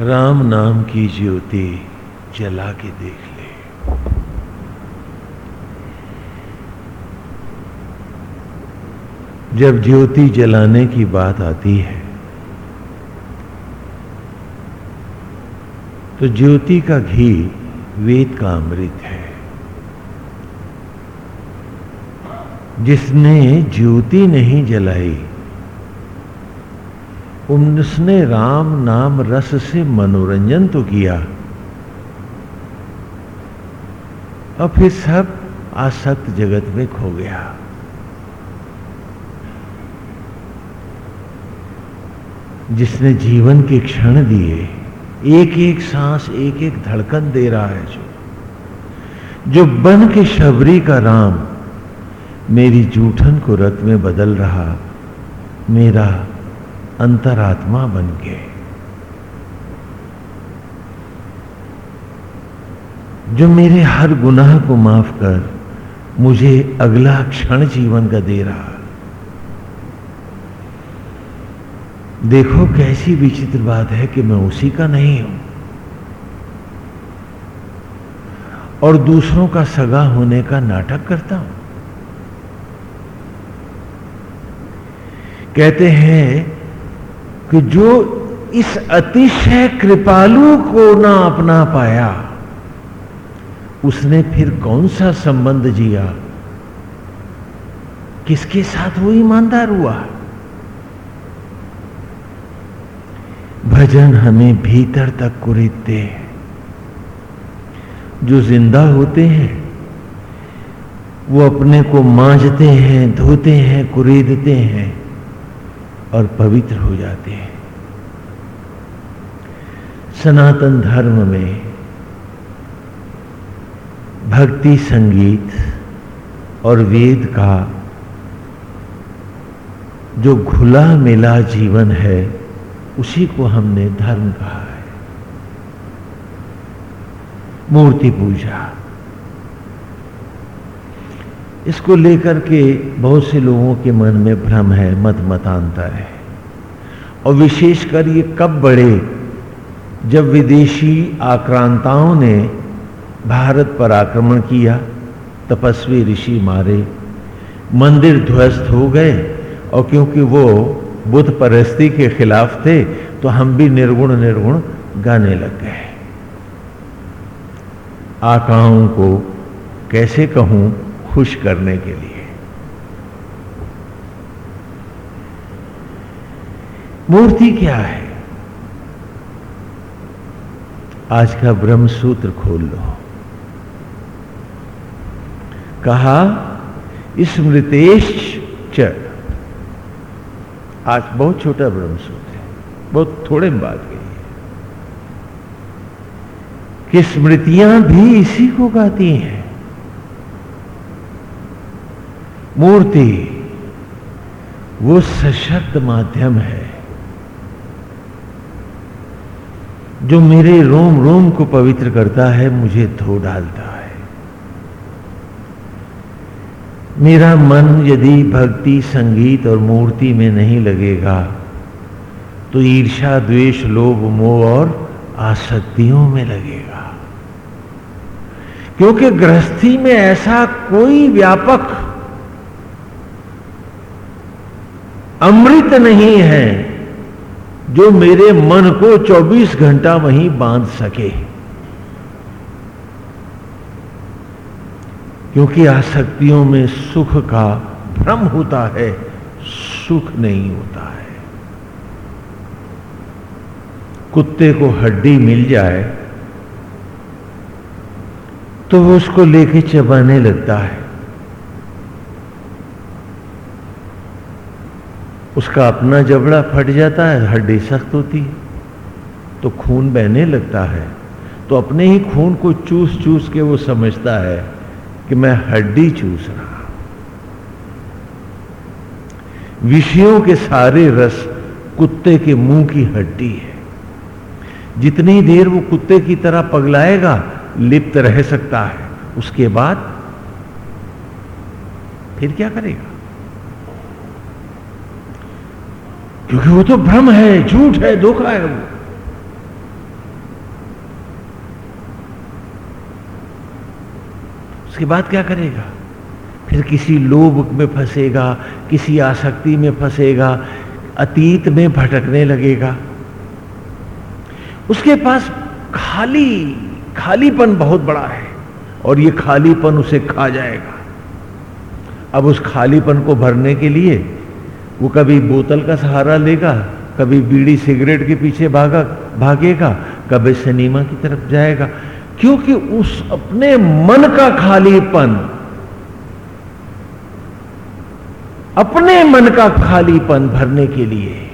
राम नाम की ज्योति जला के देख ले। जब ज्योति जलाने की बात आती है तो ज्योति का घी वेद का अमृत है। जिसने ज्योति नहीं जलाई उसने राम नाम रस से मनोरंजन तो किया। और फिर सब आसक्त जगत में खो गया। जिसने जीवन के क्षण दिए एक एक सांस एक एक धड़कन दे रहा है जो। जो बन के शबरी का राम, मेरी जूठन को रत में बदल रहा, मेरा अंतरात्मा बन के जो मेरे हर गुनाह को माफ़ कर मुझे अगला क्षण जीवन का दे रहा देखो कैसी विचित्र बात है कि मैं उसी का नहीं हूँ। और दूसरों का सगा होने का नाटक करता हूँ। कहते हैं कि जो इस अतिशय कृपालु को ना अपना पाया, उसने फिर कौन सा संबंध जिया? किसके साथ वो ईमानदार हुआ? भजन हमें भीतर तक कुरेदते हैं। जो ज़िंदा होते हैं, वो अपने को मांझते हैं, धोते हैं, कुरीदते हैं। और पवित्र हो जाते हैं। सनातन धर्म में भक्ति संगीत और वेद का जो घुला मिला जीवन है, उसी को हमने धर्म कहा है। मूर्ति पूजा। इसको लेकर के बहुत से लोगों के मन में भ्रम है, मत मतांतर है। और विशेषकर ये कब बढ़े? जब विदेशी आक्रांताओं ने भारत पर आक्रमण किया, तपस्वी ऋषि मारे, मंदिर ध्वस्त हो गए, और क्योंकि वो बुद्ध परस्ती के खिलाफ थे तो हम भी निर्गुण निर्गुण गाने लग गए। आकाओं को कैसे कहूँ? खुश करने के लिए। मूर्ति क्या है? आज का ब्रह्म सूत्र खोल लो। कहा स्मृतेश च आज बहुत छोटा ब्रह्म सूत्र है, बहुत थोड़े में बात गई है। कि स्मृतियाँ भी इसी को गाती हैं। मूर्ति, वो सशक्त माध्यम है, जो मेरे रोम रोम को पवित्र करता है, मुझे धो डालता है। मेरा मन यदि भक्ति, संगीत और मूर्ति में नहीं लगेगा तो ईर्षा द्वेष, लोभ, मोह और आसक्तियों में लगेगा। क्योंकि गृहस्थी में ऐसा कोई व्यापक अमृत नहीं है जो मेरे मन को 24 घंटा वहीं बाँध सके। क्योंकि आसक्तियों में सुख का भ्रम होता है, सुख नहीं होता है। कुत्ते को हड्डी मिल जाए तो वो उसको लेके चबाने लगता है। उसका अपना जबड़ा फट जाता है, हड्डी सख्त होती है। तो खून बहने लगता है। तो अपने ही खून को चूस चूस के वो समझता है कि मैं हड्डी चूस रहा विषयों के सारे रस कुत्ते के मुँह की हड्डी है। जितनी देर वो कुत्ते की तरह पगलाएगा, लिप्त रह सकता है। उसके बाद फिर क्या करेगा? क्योंकि वो तो भ्रम है, झूठ है, धोखा है वो। उसके बाद क्या करेगा? फिर किसी लोभ में फंसेगा, किसी आसक्ति में फंसेगा, अतीत में भटकने लगेगा। उसके पास खाली, खालीपन बहुत बड़ा है और ये खालीपन उसे खा जाएगा। अब उस खालीपन को भरने के लिए वो कभी बोतल का सहारा लेगा, कभी बीड़ी सिगरेट के पीछे भागा, भागेगा, कभी सिनेमा की तरफ़ जाएगा। क्योंकि उस अपने मन का खालीपन, अपने मन का खालीपन भरने के लिए,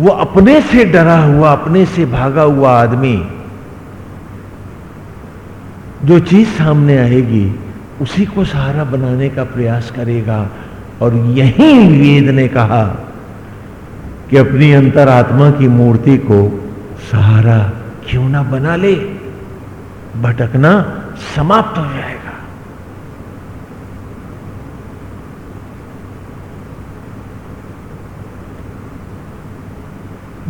वो अपने से डरा हुआ, अपने से भागा हुआ आदमी, जो चीज़ सामने आएगी, उसी को सहारा बनाने का प्रयास करेगा। और यही वेद ने कहा कि अपनी अंतरात्मा की मूर्ति को सहारा क्यों ना बना ले? भटकना समाप्त हो जाएगा।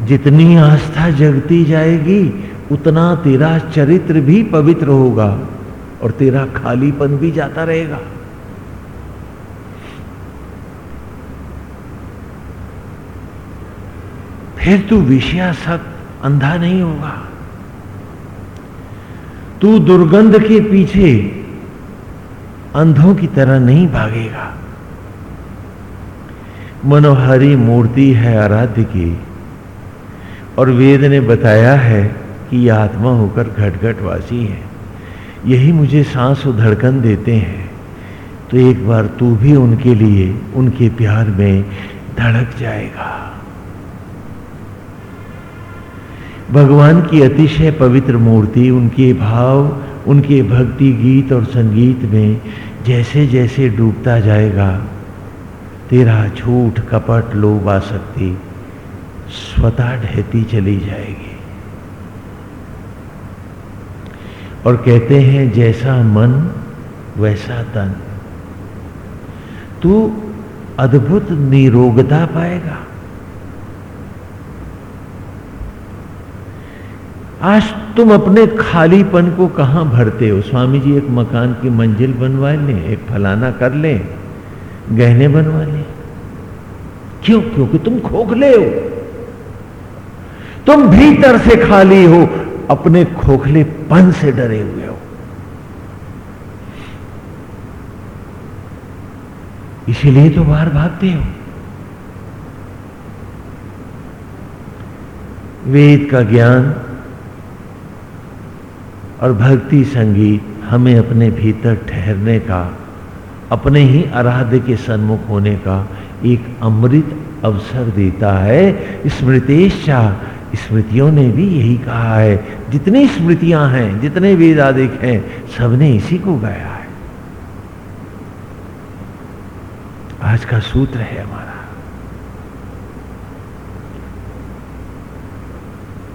जितनी आस्था जगती जाएगी, उतना तेरा चरित्र भी पवित्र होगा और तेरा खालीपन भी जाता रहेगा। फिर तू विषयासक्त अंधा नहीं होगा। तू दुर्गंध के पीछे अंधों की तरह नहीं भागेगा। मनोहारी मूर्ति है आराध्य की, और वेद ने बताया है कि ये आत्मा होकर घट घट वासी है। यही मुझे सांस धड़कन देते हैं। तो एक बार तू भी उनके लिए, उनके प्यार में धड़क जाएगा। भगवान की अतिशय पवित्र मूर्ति, उनके भाव, उनके भक्ति गीत और संगीत में जैसे जैसे डूबता जाएगा, तेरा झूठ कपट लोभ आसक्ति स्वतः ढहती चली जाएगी। और कहते हैं, जैसा मन, वैसा तन। तू अद्भुत निरोगता पाएगा। आज तुम अपने खालीपन को कहाँ भरते हो? स्वामी जी एक मकान की मंजिल बनवा लें, एक फलाना कर लें, गहने बनवा लें। क्यों? क्योंकि तुम खोखले हो। तुम भीतर से खाली हो, अपने खोखलेपन से डरे हुए हो। इसीलिए तो बाहर भागते हो। वेद का ज्ञान और भक्ति संगीत हमें अपने भीतर ठहरने का, अपने ही आराध्य के सन्मुख होने का एक अमृत अवसर देता है। स्मृतेशा स्मृतियों ने भी यही कहा है। जितनी स्मृतियाँ हैं, जितने वेदादिक हैं, सबने इसी को गाया है। आज का सूत्र है हमारा।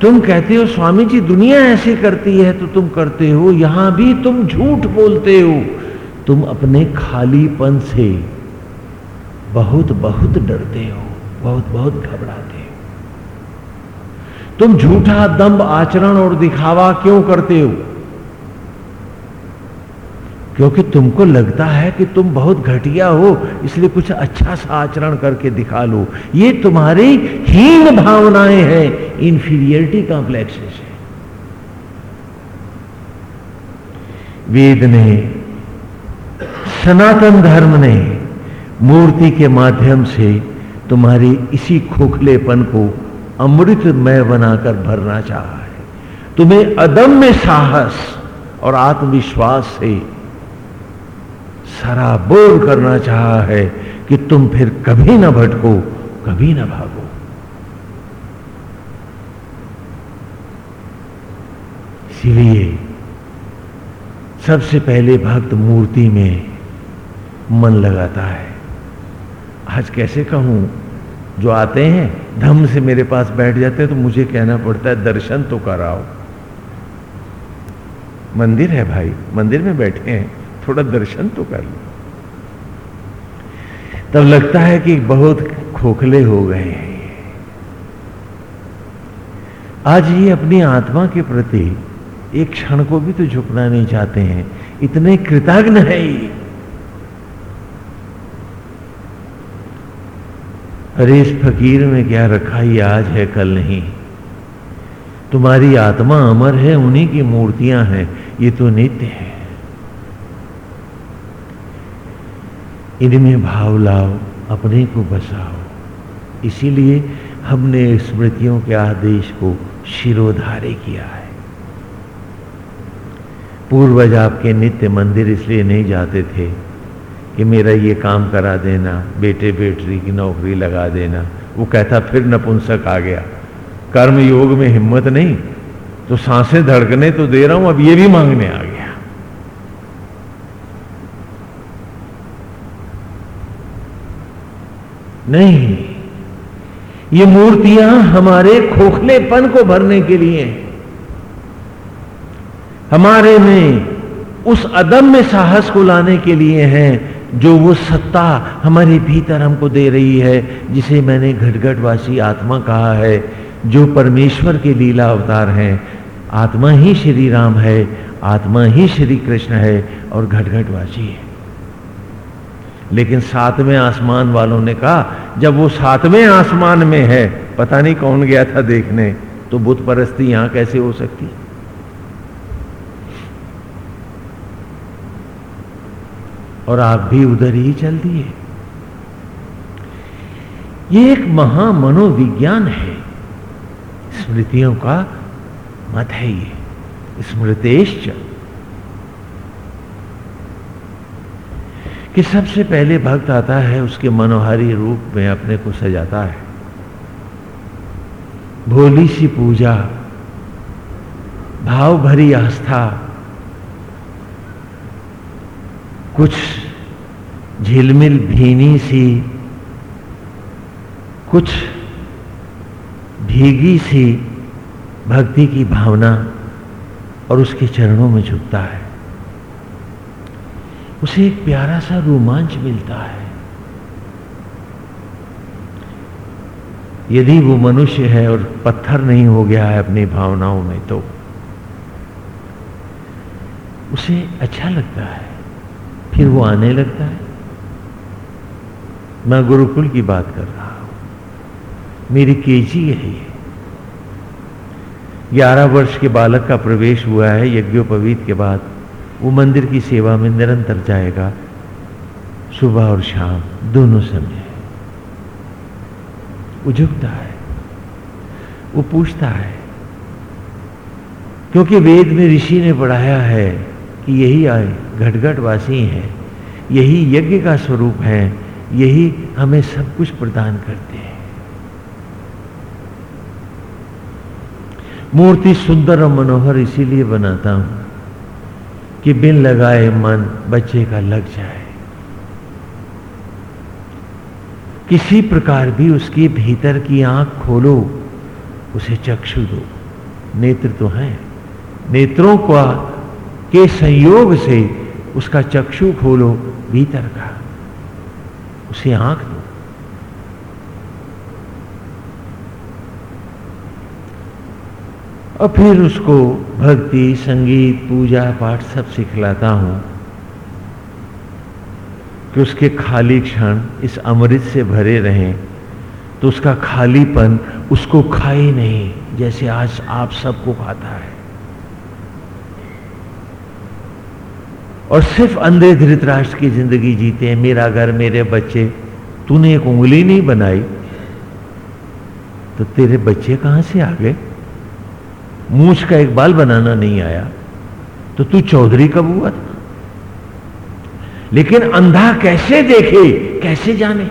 तुम कहते हो स्वामी जी दुनिया ऐसे करती है तो तुम करते हो, यहाँ भी तुम झूठ बोलते हो। तुम अपने खालीपन से बहुत बहुत डरते हो, बहुत बहुत घबराते हो। तुम झूठा दम्ब आचरण और दिखावा क्यों करते हो? क्योंकि तुमको लगता है कि तुम बहुत घटिया हो, इसलिए कुछ अच्छा सा आचरण करके दिखा लो। ये तुम्हारी हीन भावनाएँ हैं इंफीरियरिटी कॉम्प्लेक्सेस है। वेद ने, सनातन धर्म ने, मूर्ति के माध्यम से तुम्हारी इसी खोखलेपन को अमृतमय बनाकर भरना चाहा है। तुम्हें अदम्य साहस और आत्मविश्वास से सराबोर करना चाहा है कि तुम फिर कभी ना भटको, कभी ना भागो। इसीलिए सबसे पहले भक्त मूर्ति में मन लगाता है। आज कैसे कहूँ, जो आते हैं, धम से मेरे पास बैठ जाते हैं तो मुझे कहना पड़ता है, दर्शन तो कराओ। मंदिर है भाई, मंदिर में बैठे हैं। थोड़ा दर्शन तो कर लो। तब लगता है कि बहुत खोखले हो गए हैं आज ये अपनी आत्मा के प्रति एक क्षण को भी तो झुकना नहीं चाहते हैं। इतने कृतज्ञ है ये। अरे, इस फकीर में क्या रखा ये आज है, कल नहीं। तुम्हारी आत्मा अमर है, उन्हीं की मूर्तियाँ हैं। ये तो नित्य है। इनमें भाव लाओ, अपने को बसाओ। इसीलिए हमने स्मृतियों के आदेश को शिरोधारे किया है। पूर्वज आपके नित्य मंदिर इसलिए नहीं जाते थे कि मेरा ये काम करा देना, बेटे बेटी की नौकरी लगा देना। वो कहता, फिर नपुंसक आ गया। कर्म योग में हिम्मत नहीं तो साँसें धड़कने तो दे रहा हूँ, अब ये भी मांगने आ गया। नहीं। ये मूर्तियाँ हमारे खोखलेपन को भरने के लिए हमारे में उस अदम में साहस को लाने के लिए हैं जो वो सत्ता हमारे भीतर हमको दे रही है, जिसे मैंने घटघटवासी आत्मा कहा है, जो परमेश्वर के लीला अवतार हैं। आत्मा ही श्री राम है, आत्मा ही श्री कृष्ण है और घटघटवासी है। लेकिन सातवें आसमान वालों ने कहा, जब वो सातवें आसमान में है, पता नहीं कौन गया था देखने तो बुत परस्ती यहाँ कैसे हो सकती? और आप भी उधर ही चल दिए ये एक महामनोविज्ञान है। स्मृतियों का मत है ये। स्मृतेश कि सबसे पहले भक्त आता है, उसके मनोहारी रूप में अपने को सजाता है। भोली सी पूजा, भाव भरी आस्था, कुछ झिलमिल भीनी सी, कुछ भीगी सी भक्ति की भावना और उसके चरणों में झुकता है। उसे एक प्यारा सा रोमांच मिलता है। यदि वो मनुष्य है और पत्थर नहीं हो गया है अपनी भावनाओं में तो उसे अच्छा लगता है। फिर वो आने लगता है। मैं गुरुकुल की बात कर रहा हूँ। मेरी केजी यही है। ग्यारह वर्ष के बालक का प्रवेश हुआ है यज्ञोपवीत के बाद। वो मंदिर की सेवा में निरंतर जाएगा, सुबह और शाम, दोनों समय। वो झुकता है, वो पूछता है, क्योंकि वेद में ऋषि ने पढ़ाया है कि यही आए घटघट वासी हैं, यही यज्ञ का स्वरूप है, यही हमें सब कुछ प्रदान करते हैं। मूर्ति सुंदर और मनोहर इसीलिए बनाता हूँ कि बिन लगाए मन बच्चे का लग जाए। किसी प्रकार भी उसके भीतर की आँख खोलो, उसे चक्षु दो। नेत्र तो है। नेत्रों का, के संयोग से उसका चक्षु खोलो, भीतर का। उसे आँख दो और फिर उसको भक्ति, संगीत, पूजा, पाठ सब सिखलाता हूँ कि उसके खाली क्षण इस अमृत से भरे रहें तो उसका खालीपन उसको खाए नहीं, जैसे आज आप सबको खाता है। और सिर्फ़ अंधे धृतराष्ट्र की ज़िंदगी जीते हैं, मेरा घर, मेरे बच्चे, तूने एक उंगली नहीं बनाई तो तेरे बच्चे कहाँ से आ गए? मूछ का एक बाल बनाना नहीं आया तो तू चौधरी कब हुआ था? लेकिन अंधा कैसे देखे, कैसे जाने?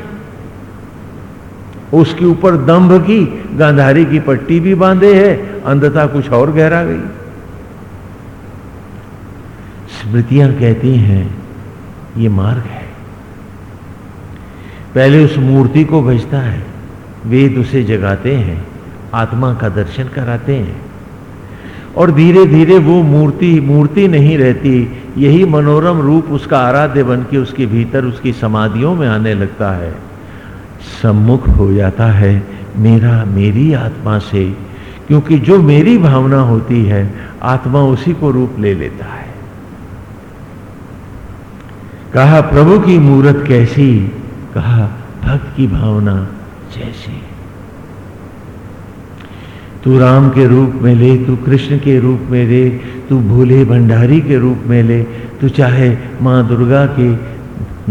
उसके ऊपर दंभ की, गांधारी की पट्टी भी बांधे है, अंधता कुछ और गहरा गई। स्मृतियाँ कहती हैं, ये मार्ग है। पहले उस मूर्ति को भेजता है, वेद उसे जगाते हैं, आत्मा का दर्शन कराते हैं। और धीरे धीरे वो मूर्ति मूर्ति नहीं रहती। यही मनोरम रूप उसका आराध्य बन के उसके भीतर उसकी समाधियों में आने लगता है। सम्मुख हो जाता है मेरा, मेरी आत्मा से, क्योंकि जो मेरी भावना होती है, आत्मा उसी को रूप ले लेता है। कहा, प्रभु की मूर्त कैसी? कहा, भक्त की भावना जैसी तू राम के रूप में ले, तू कृष्ण के रूप में ले, तू भोले भंडारी के रूप में ले, तू चाहे माँ दुर्गा के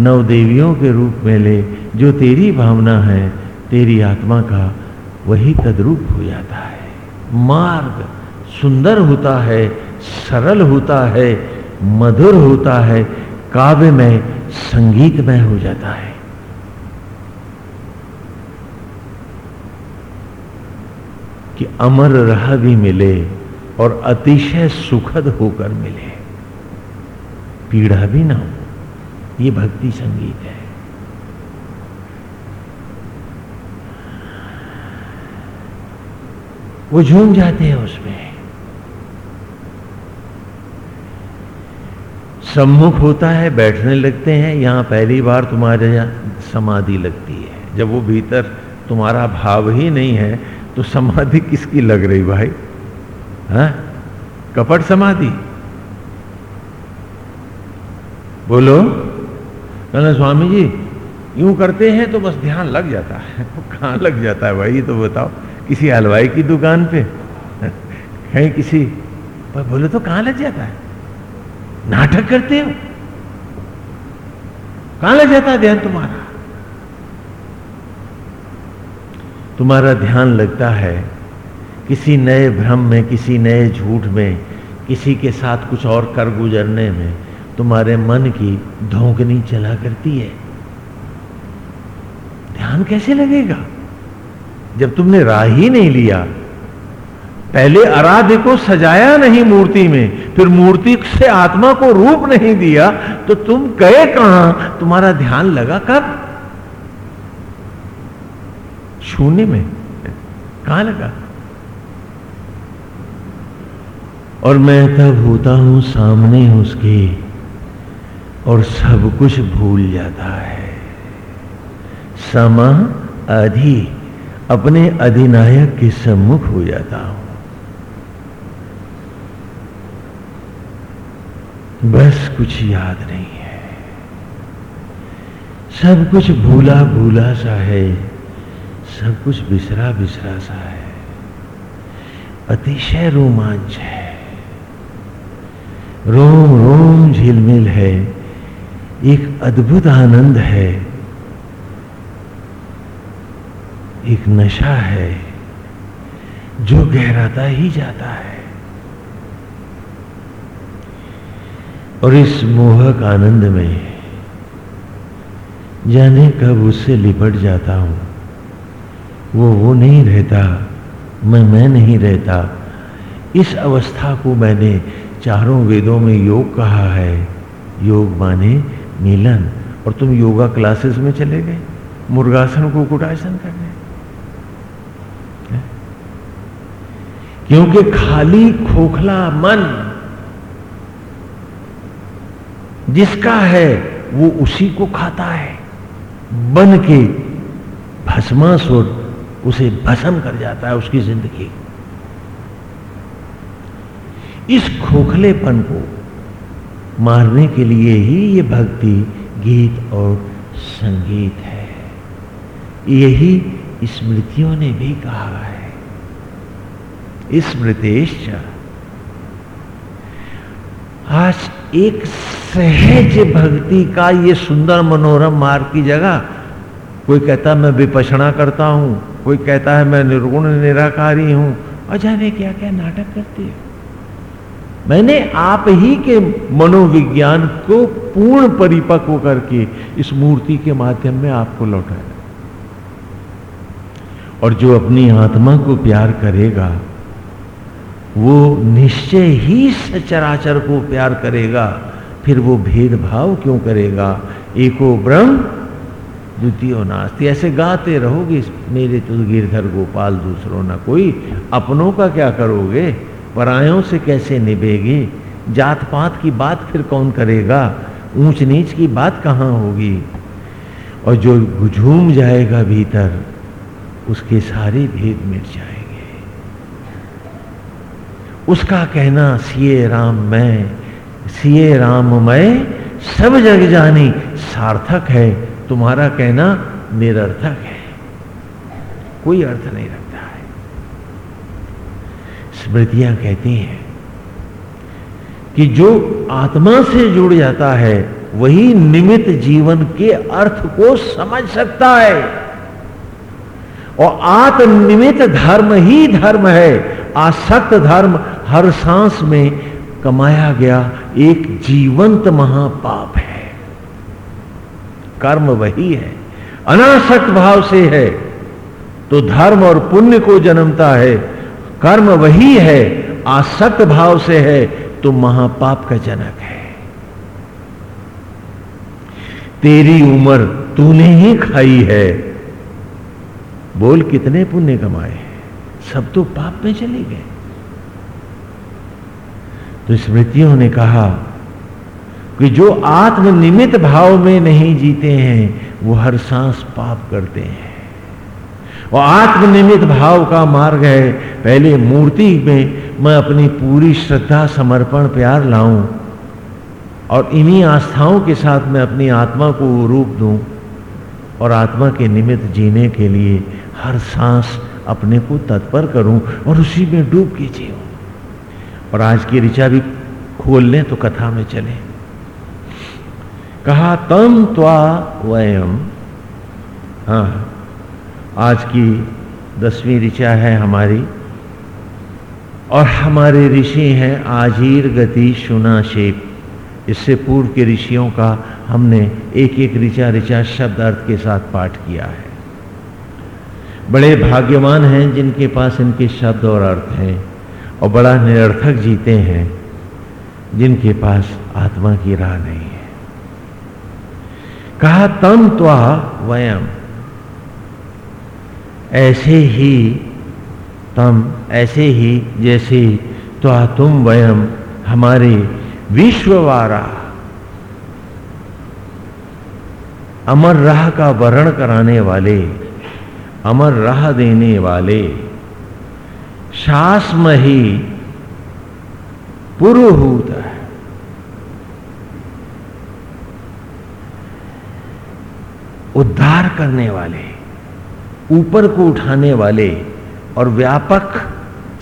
नव देवियों के रूप में ले, जो तेरी भावना है, तेरी आत्मा का वही तद्रूप हो जाता है। मार्ग सुंदर होता है, सरल होता है, मधुर होता है काव्य में संगीतमय हो जाता है। कि अमर रह भी मिले और अतिशय सुखद होकर मिले। पीड़ा भी ना हो, ये भक्ति संगीत है। वो झूम जाते हैं उसमें। सम्मुख होता है, बैठने लगते हैं, यहाँ पहली बार तुम्हारे यहाँ समाधि लगती है। जब वो भीतर, तुम्हारा भाव ही नहीं है तो समाधि किसकी लग रही भाई? हा? कपट समाधि? बोलो। कहना, स्वामी जी, यूँ करते हैं तो बस ध्यान लग जाता है। तो कहाँ लग जाता है भाई तो बताओ। किसी हलवाई की दुकान पे? कहीं किसी? पर बोले तो कहाँ लग जाता है? नाटक करते हो? कहाँ लग जाता है ध्यान तुम्हारा? तुम्हारा ध्यान लगता है। किसी नए भ्रम में, किसी नए झूठ में, किसी के साथ कुछ और कर गुजरने में तुम्हारे मन की धोकनी चला करती है। ध्यान कैसे लगेगा? जब तुमने राह ही नहीं लिया। पहले आराध्य को सजाया नहीं मूर्ति में, फिर मूर्ति से आत्मा को रूप नहीं दिया तो तुम गए कहाँ? तुम्हारा ध्यान लगा कब? शून्य में? कहाँ लगा? और मैं तब होता हूँ सामने उसके, और सब कुछ भूल जाता है। समा अधि अपने अधिनायक के सम्मुख हो जाता हूँ। बस कुछ याद नहीं है। सब कुछ भूला भूला सा है। सब कुछ बिसरा बिसरा सा है। अतिशय रोमांच है। रोम रोम झिलमिल है। एक अद्भुत आनंद है। एक नशा है। जो गहराता ही जाता है। और इस मोहक आनंद में जाने कब उससे लिपट जाता हूँ। वो वो नहीं रहता। मैं मैं नहीं रहता। इस अवस्था को मैंने चारों वेदों में योग कहा है। योग माने मिलन। और तुम योगा क्लासेस में चले गए? मुर्गासन को कुटासन करने। क्योंकि खाली खोखला मन जिसका है, वो उसी को खाता है। बन के भस्मासुर उसे भस्म कर जाता है उसकी ज़िंदगी। इस खोखलेपन को मारने के लिए ही ये भक्ति गीत और संगीत है। यही स्मृतियों ने भी कहा है। स्मृतेश आज एक सहज भक्ति का ये सुंदर मनोरम मार्ग की जगह, कोई कहता मैं विपसना करता हूँ। कोई कहता है, मैं निर्गुण निराकारी हूँ। और जाने क्या क्या नाटक करती है? मैंने आप ही के मनोविज्ञान को पूर्ण परिपक्व करके इस मूर्ति के माध्यम में आपको लौटाया। और जो अपनी आत्मा को प्यार करेगा, वो निश्चय ही सचराचर को प्यार करेगा, फिर वो भेदभाव क्यों करेगा? एको ब्रह्म द्वितीय नास्ती। ऐसे गाते रहोगे मेरे तो गिरधर गोपाल दूसरों ना कोई। अपनों का क्या करोगे? परायों से कैसे निभेगी? जात पात की बात फिर कौन करेगा? ऊंच नीच की बात कहाँ होगी? और जो झूम जाएगा भीतर, उसके सारे भेद मिट जाएँगे। उसका कहना, सीए राम मैं, सीए राम मैं, सब जग जानी, सार्थक है। तुम्हारा कहना निरर्थक है। कोई अर्थ नहीं रखता है। स्मृतियाँ कहती हैं कि जो आत्मा से जुड़ जाता है, वही निमित जीवन के अर्थ को समझ सकता है। और आत्मनिमित धर्म ही धर्म है। आसक्त धर्म हर सांस में कमाया गया एक जीवंत महापाप है कर्म वही है। अनासक्त भाव से है तो धर्म और पुण्य को जन्मता है। कर्म वही है, आसक्त भाव से है तो महापाप का जनक है। तेरी उम्र तूने ही खाई है। बोल कितने पुण्य कमाए सब तो पाप में चले गए। तो स्मृतियों ने कहा कि जो आत्मनिमित भाव में नहीं जीते हैं, वो हर सांस पाप करते हैं। और आत्मनिमित भाव का मार्ग है, पहले मूर्ति में मैं अपनी पूरी श्रद्धा, समर्पण, प्यार लाऊं और इन्हीं आस्थाओं के साथ मैं अपनी आत्मा को रूप दूँ और आत्मा के निमित्त जीने के लिए हर सांस अपने को तत्पर करूँ और उसी में डूब के जीऊं। और आज की ऋचा भी खोल लें तो कथा में चले। कहा, तम त्वा वयम। हाँ आज की दसवीं ऋचा है हमारी। और हमारे ऋषि हैं आजीर गति शुना शेप। इससे पूर्व के ऋषियों का हमने एक एक ऋचा ऋचा शब्द अर्थ के साथ पाठ किया है। बड़े भाग्यवान हैं जिनके पास इनके शब्द और अर्थ हैं, और बड़ा निरर्थक जीते हैं जिनके पास आत्मा की राह नहीं है। कहा, तम त्वा वयम। ऐसे ही तम, ऐसे ही जैसे त्वा तुम वयम, हमारे विश्ववारा। अमर राह का वर्ण कराने वाले, अमर राह देने वाले शासमही पुरोहूत है। उद्धार करने वाले, ऊपर को उठाने वाले और व्यापक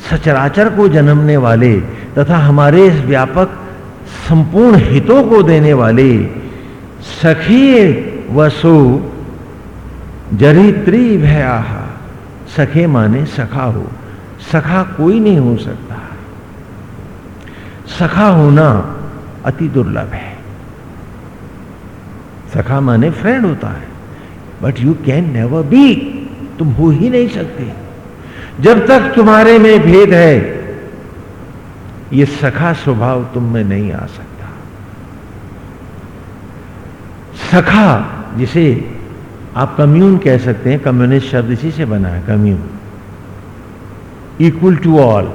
सचराचर को जन्मने वाले तथा हमारे इस व्यापक संपूर्ण हितों को देने वाले सखी वसु जरित्री भया सखे माने सखा हो। सखा कोई नहीं हो सकता। सखा होना अति दुर्लभ है। सखा माने फ्रेंड होता है। But you can never be तुम हो ही नहीं सकते। जब तक तुम्हारे में भेद है, ये सखा स्वभाव तुम में नहीं आ सकता। सखा, जिसे आप कम्यून कह सकते हैं, कम्युनिस्ट शब्द इसी से बना है, कम्यून। इक्वल टू ऑल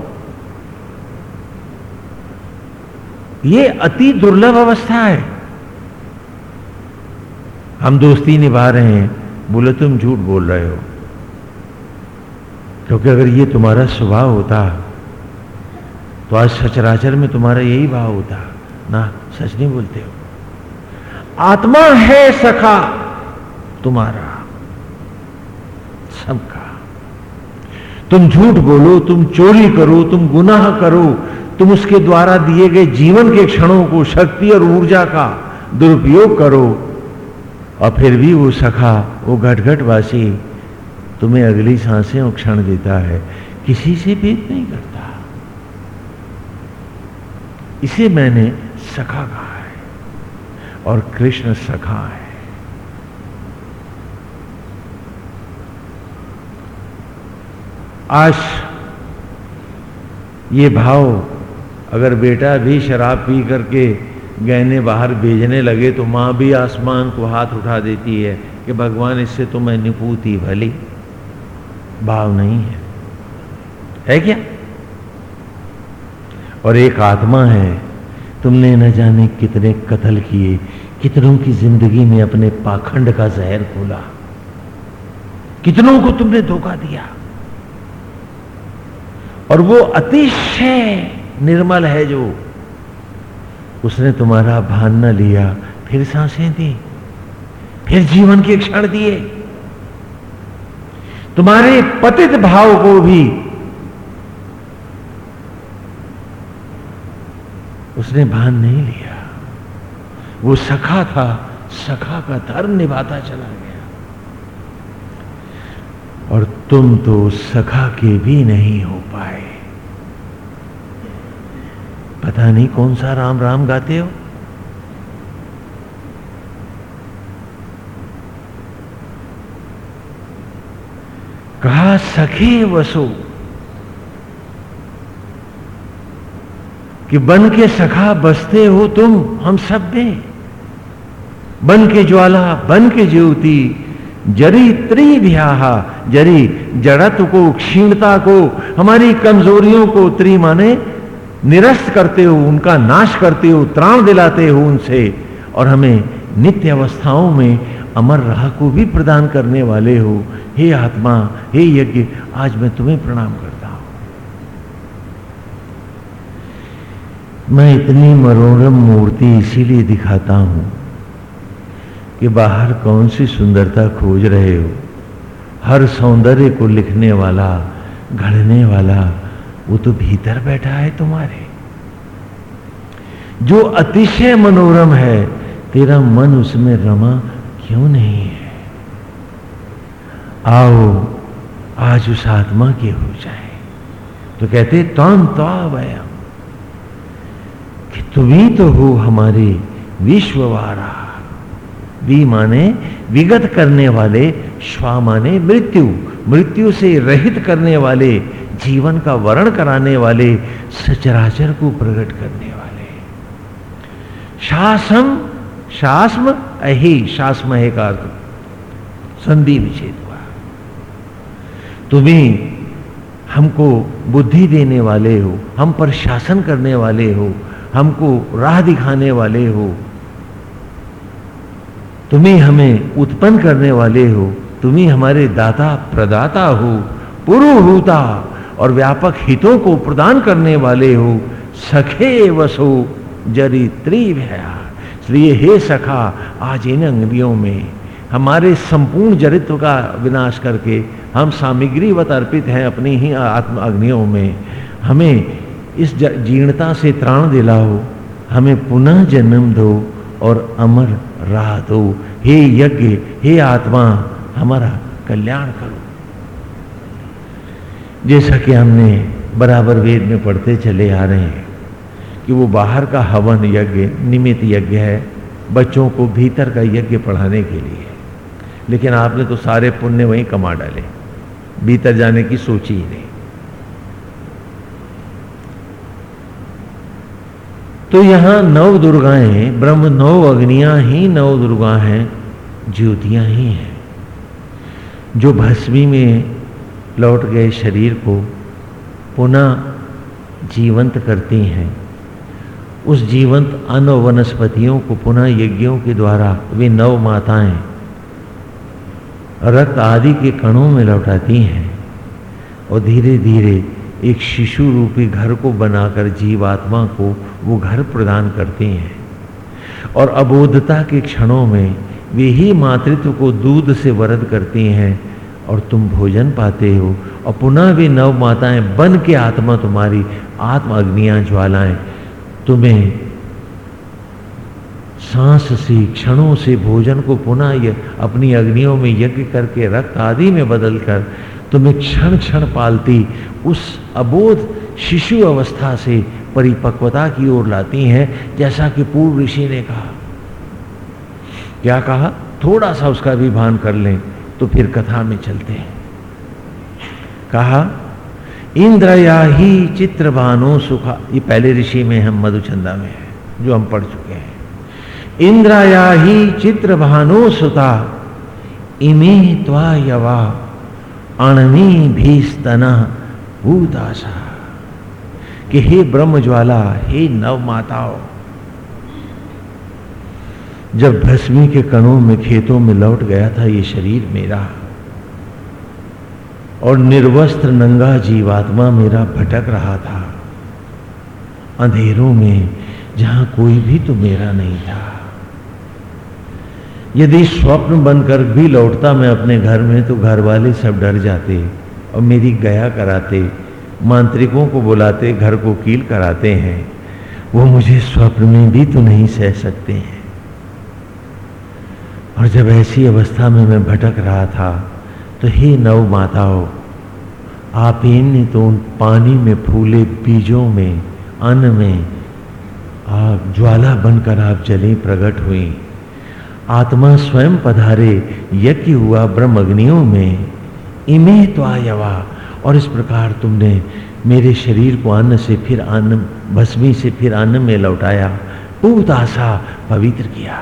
ये अति दुर्लभ अवस्था है। हम दोस्ती निभा रहे हैं। बोले, तुम झूठ बोल रहे हो। क्योंकि अगर ये तुम्हारा स्वभाव होता तो आज सचराचर में तुम्हारा यही भाव होता। ना, सच नहीं बोलते हो। आत्मा है सखा, तुम्हारा, सबका। तुम झूठ बोलो, तुम चोरी करो, तुम गुनाह करो, तुम उसके द्वारा दिए गए जीवन के क्षणों को, शक्ति और ऊर्जा का दुरुपयोग करो। और फिर भी वो सखा, वो घटघट वासी तुम्हें अगली साँसें क्षण देता है। किसी से भेद नहीं करता। इसे मैंने सखा कहा है और कृष्ण सखा है। आज ये भाव अगर बेटा भी शराब पी करके गहने बाहर भेजने लगे तो माँ भी आसमान को हाथ उठा देती है कि भगवान, इससे तो मैं निपूती भली। भाव नहीं है। है क्या? और एक आत्मा है। तुमने न जाने कितने कत्ल किए, कितनों की ज़िंदगी में अपने पाखंड का जहर खोला। कितनों को तुमने धोखा दिया। और वो अतिशय निर्मल है जो उसने तुम्हारा भान न लिया, फिर साँसें दी, फिर जीवन के क्षण दिए। तुम्हारे पतित भाव को भी उसने भान नहीं लिया। वो सखा था, सखा का धर्म निभाता चला गया। और तुम तो सखा के भी नहीं हो पाए। पता नहीं कौन सा राम राम गाते हो। कहा, सखे वसो, कि बन के सखा बसते हो तुम, हम सब में। बन के ज्वाला, बन के ज्योति, जरी त्रिव्याहा जरी जड़त को, क्षीणता को, हमारी कमजोरियों को, त्रि माने निरस्त करते हो, उनका नाश करते हो, त्राण दिलाते हो उनसे, और हमें नित्य अवस्थाओं में अमर राह को भी प्रदान करने वाले हो। हे आत्मा, हे यज्ञ, आज मैं तुम्हें प्रणाम करता हूँ। मैं इतनी मनोरम मूर्ति इसीलिए दिखाता हूँ कि बाहर कौन सी सुंदरता खोज रहे हो। हर सौंदर्य को लिखने वाला घड़ने वाला वो तो भीतर बैठा है तुम्हारे। जो अतिशय मनोरम है, तेरा मन उसमें रमा क्यों नहीं है? आओ, आज उस आत्मा के हो जाए। तो कहते तम तो वयम। कि तुम ही तो हो हमारे विश्ववारा। वी माने विगत करने वाले, श्वा माने मृत्यु। मृत्यु से रहित करने वाले जीवन का वर्ण कराने वाले सचराचर को प्रकट करने वाले। शासम, शास्म, अहि, शास्म है का संधि विच्छेद हुआ। तुम्हें हमको बुद्धि देने वाले हो, हम पर शासन करने वाले हो, हमको राह दिखाने वाले हो। तुम्हें हमें उत्पन्न करने वाले हो, तुम्हें हमारे दाता प्रदाता हो, पुरुहूता और व्यापक हितों को प्रदान करने वाले हो, सखे वसो, जरी त्रिभया इसलिए हे सखा, आज इन अंगलियों में हमारे संपूर्ण जरित्व का विनाश करके हम सामग्रीवत अर्पित हैं अपनी ही आत्म अग्नियों में। हमें इस जीर्णता से त्राण दिलाओ, हमें पुनः जन्म दो और अमर राह दो। हे यज्ञ, हे आत्मा, हमारा कल्याण करो। जैसा कि हमने बराबर वेद में पढ़ते चले आ रहे हैं कि वो बाहर का हवन यज्ञ निमित यज्ञ है, बच्चों को भीतर का यज्ञ पढ़ाने के लिए। लेकिन आपने तो सारे पुण्य वहीं कमा डाले, भीतर जाने की सोची ही नहीं। तो यहाँ नव दुर्गाएँ, ब्रह्म नव अग्नियाँ ही नव दुर्गा हैं, ज्योतियाँ ही हैं। जो भस्मी में लौट गए शरीर को पुनः जीवंत करती हैं। उस जीवंत अन्न वनस्पतियों को पुनः यज्ञों के द्वारा वे नव माताएँ रक्त आदि के कणों में लौटाती हैं और धीरे धीरे एक शिशु रूपी घर को बनाकर जीवात्मा को वो घर प्रदान करती हैं। और अबोधता के क्षणों में वे ही मातृत्व को दूध से वरद करती हैं और तुम भोजन पाते हो और पुनः भी नव माताएँ बन के आत्मा तुम्हारी आत्म अग्नियाँ ज्वालाएँ। तुम्हें सांस से, क्षणों से, भोजन को पुनः अपनी अग्नियों में यज्ञ करके रक्त आदि में बदलकर तुम्हें क्षण क्षण पालती, उस अबोध शिशु अवस्था से परिपक्वता की ओर लाती हैं, जैसा कि पूर्व ऋषि ने कहा। क्या कहा? थोड़ा सा उसका भी भान कर लें। तो फिर कथा में चलते हैं। कहा इंद्र या ही चित्र भानो सुखा। ये पहले ऋषि में हम मधुचंदा में है, जो हम पढ़ चुके हैं। इंद्र या ही चित्र भानो सुता। इमे त्वा यवा अणनी भीस्तना भूताशा। कि हे ब्रह्म ज्वाला हे नव माताओं जब भस्मी के कणों में खेतों में लौट गया था ये शरीर मेरा। और निर्वस्त्र नंगा जीवात्मा मेरा भटक रहा था। अंधेरों में जहाँ कोई भी तो मेरा नहीं था। यदि स्वप्न बनकर भी लौटता मैं अपने घर में तो घर वाले सब डर जाते और मेरी गया कराते, मांत्रिकों को बुलाते, घर को कील कराते हैं। वो मुझे स्वप्न में भी तो नहीं सह सकते हैं। और जब ऐसी अवस्था में मैं भटक रहा था तो हे नव माताओं, आप इन तो उन पानी में फूले बीजों में, अन्न में, आप ज्वाला बनकर आप जली प्रकट हुई। आत्मा स्वयं पधारे, यज्ञ हुआ ब्रह्म अग्नियों में। इमे तो आयवा और इस प्रकार तुमने मेरे शरीर को अन्न से फिर अन्न, भस्मी से फिर अन्न में लौटाया, पूत आशा पवित्र किया।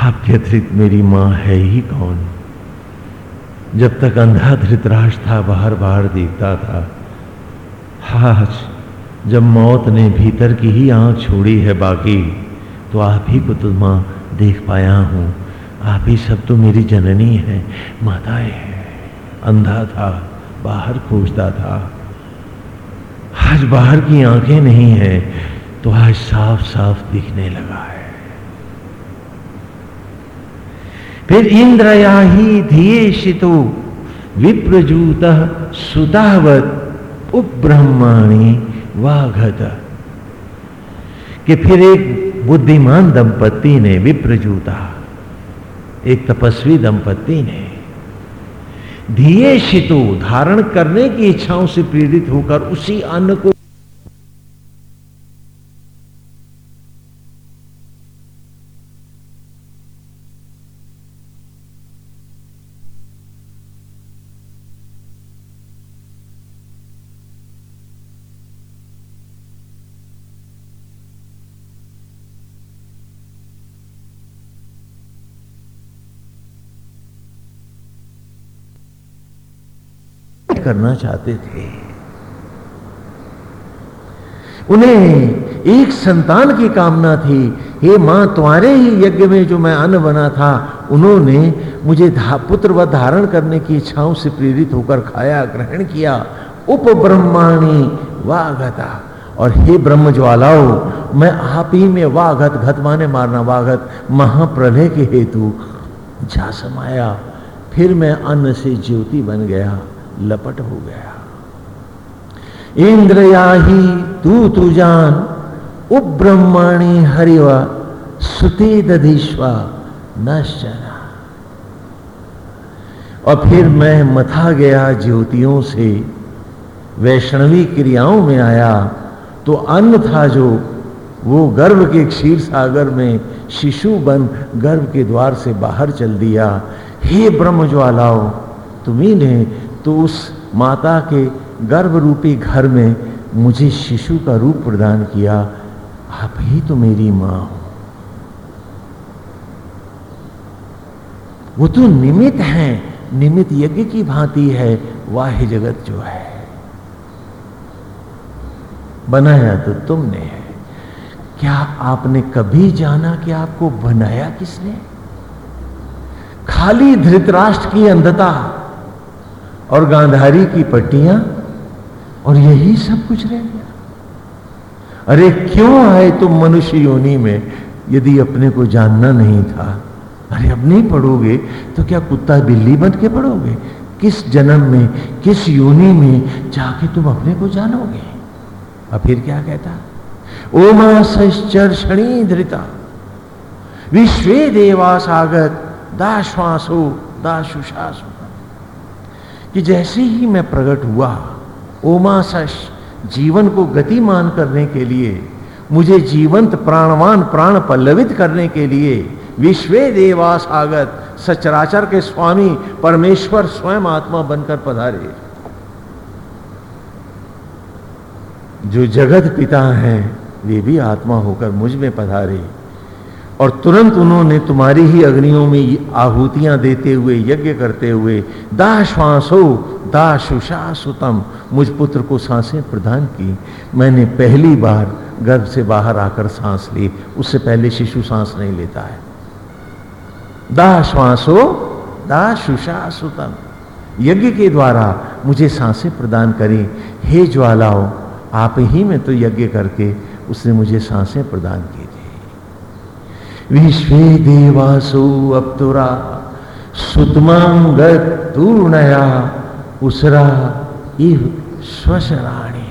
आपके अतिरिक्त मेरी माँ है ही कौन? जब तक अंधा धृतराज था, बाहर बाहर देखता था। आज जब मौत ने भीतर की ही आँख छोड़ी है बाकी तो आप ही को तो माँ देख पाया हूँ। आप ही सब तो मेरी जननी है, माताएँ है। अंधा था, बाहर खोजता था। आज बाहर की आँखें नहीं है तो आज साफ़ साफ़ दिखने लगा है। फिर इंद्रया ही धिये शितु विप्रजूत सुतावत उपब्रह्माणी वाघत। कि फिर एक बुद्धिमान दंपति ने विप्रजूता, एक तपस्वी दंपति ने धिये शितु धारण करने की इच्छाओं से प्रेरित होकर उसी अन्न को करना चाहते थे। उन्हें एक संतान की कामना थी, हे माँ, तुम्हारे ही यज्ञ में जो मैं अन्न बना था, उन्होंने मुझे पुत्र व धारण करने की इच्छाओं से प्रेरित होकर खाया, ग्रहण किया। उप ब्रह्माणी वाघता और हे ब्रह्म ज्वालाओ मैं आप ही में वाघत घत माने मारना वाघत महाप्रलय के हेतु जा समाया। फिर मैं अन्न से ज्योति बन गया। लपट हो गया। इंद्रया ही तू तू जान उब्रह्माणी हरिवा सुते दधीश्वा नश्चरा। और फिर मैं मथा गया ज्योतियों से, वैष्णवी क्रियाओं में आया तो अन्न था जो, वो गर्भ के क्षीर सागर में शिशु बन गर्भ के द्वार से बाहर चल दिया। हे ब्रह्म ज्वालाओ तुम्ही तो उस माता के गर्भ रूपी घर में मुझे शिशु का रूप प्रदान किया, आप ही तो मेरी माँ हो। वो तो निमित है, निमित यज्ञ की भांति है वाह जगत जो है। बनाया तो तुमने है। क्या आपने कभी जाना कि आपको बनाया किसने? खाली धृतराष्ट्र की अंधता और गांधारी की पट्टियाँ, और यही सब कुछ रह गया। अरे क्यों आए तुम मनुष्य योनि में, यदि अपने को जानना नहीं था? अरे अब नहीं पढ़ोगे तो क्या कुत्ता बिल्ली बन के पढ़ोगे? किस जन्म में, किस योनि में जाके तुम अपने को जानोगे? अब फिर क्या कहता? ओमा सश्चर्षणी धृता, विश्वे देवासागत दाश्वासो, दाशुशासो। कि जैसे ही मैं प्रकट हुआ ओमा सश जीवन को गतिमान करने के लिए, मुझे जीवंत, प्राणवान, प्राण पल्लवित करने के लिए, विश्वे देवास आगत सचराचर के स्वामी, परमेश्वर स्वयं आत्मा बनकर पधारे। जो जगत पिता हैं, वे भी आत्मा होकर मुझमें पधारे। और तुरंत उन्होंने तुम्हारी ही अग्नियों में आहुतियाँ देते हुए, यज्ञ करते हुए, दाश्वासो, दाशुशासुतम, मुझ पुत्र को साँसें प्रदान की। मैंने पहली बार गर्भ से बाहर आकर सांस ली, उससे पहले शिशु सांस नहीं लेता है। दाश्वासो, दाशुशासुतम, यज्ञ के द्वारा मुझे साँसें प्रदान करें। हे ज्वालाओ, आप ही में तो यज्ञ करके उसने मुझे साँसें प्रदान की। विश्व देवासु अपतुरा सुतमांगत तूर्णया उसरा इव स्वशराणी।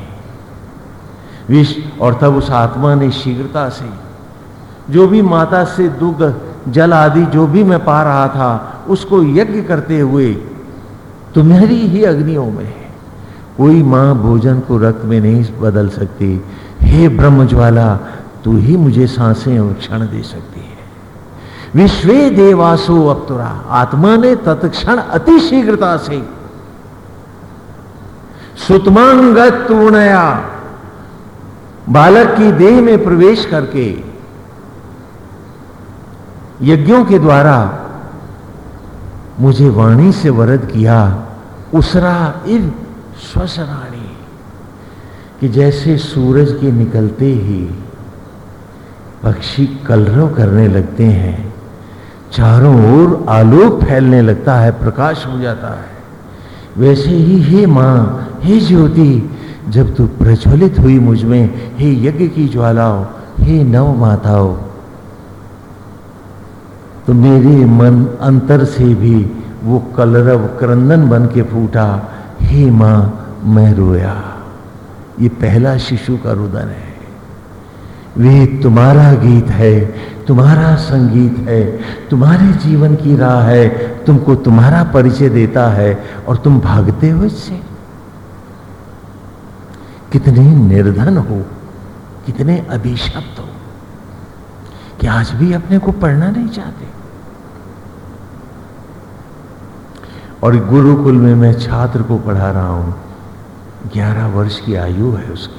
विश्व और तब उस आत्मा ने शीघ्रता से, जो भी माता से दुग्ध, जल आदि जो भी मैं पा रहा था, उसको यज्ञ करते हुए, तुम्हारी ही अग्नियों में कोई माँ भोजन को रक्त में नहीं बदल सकती। हे ब्रह्म ज्वाला तू ही मुझे साँसें और क्षण दे सकती विश्वे देवासो अप्तुरा। आत्मा ने तत्क्षण अति शीघ्रता से। सुतमांगत तूर्णया बालक की देह में प्रवेश करके यज्ञों के द्वारा मुझे वाणी से वरद किया, उसरा इव स्वसराणी कि जैसे सूरज के निकलते ही पक्षी कलरव करने लगते हैं चारों ओर आलोक फैलने लगता है, प्रकाश हो जाता है। वैसे ही, हे माँ, हे ज्योति, जब तू प्रज्वलित हुई मुझमें, हे यज्ञ की ज्वालाओ, हे नव माताओ तो मेरे मन अंतर से भी वो कलरव क्रंदन बन के फूटा, हे माँ, मैं रोया। ये पहला शिशु का रुदन है। वे तुम्हारा गीत है तुम्हारा संगीत है, तुम्हारे जीवन की राह है, तुमको तुम्हारा परिचय देता है और तुम भागते हो इससे। कितने निर्धन हो, कितने अभिशप्त हो कि आज भी अपने को पढ़ना नहीं चाहते। और गुरुकुल में मैं छात्र को पढ़ा रहा हूँ, ग्यारह वर्ष की आयु है उसकी।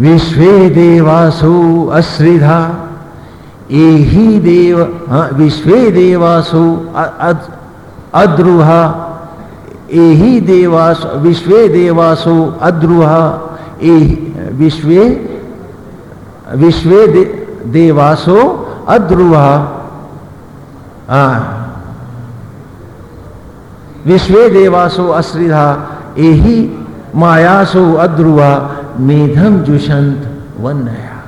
विश्वे देवासु अश्रिधा एही देव हाँ विश्वे देवासु अद्रुहा। एही देवास विश्वे देवासु अद्रुहा। विश्वे विश्वे दे, देवासो अद्रुहा। विश्वे देवासो अश्रिधा एही मायासो अध्रुवा मेधम जुषंत वन्नया।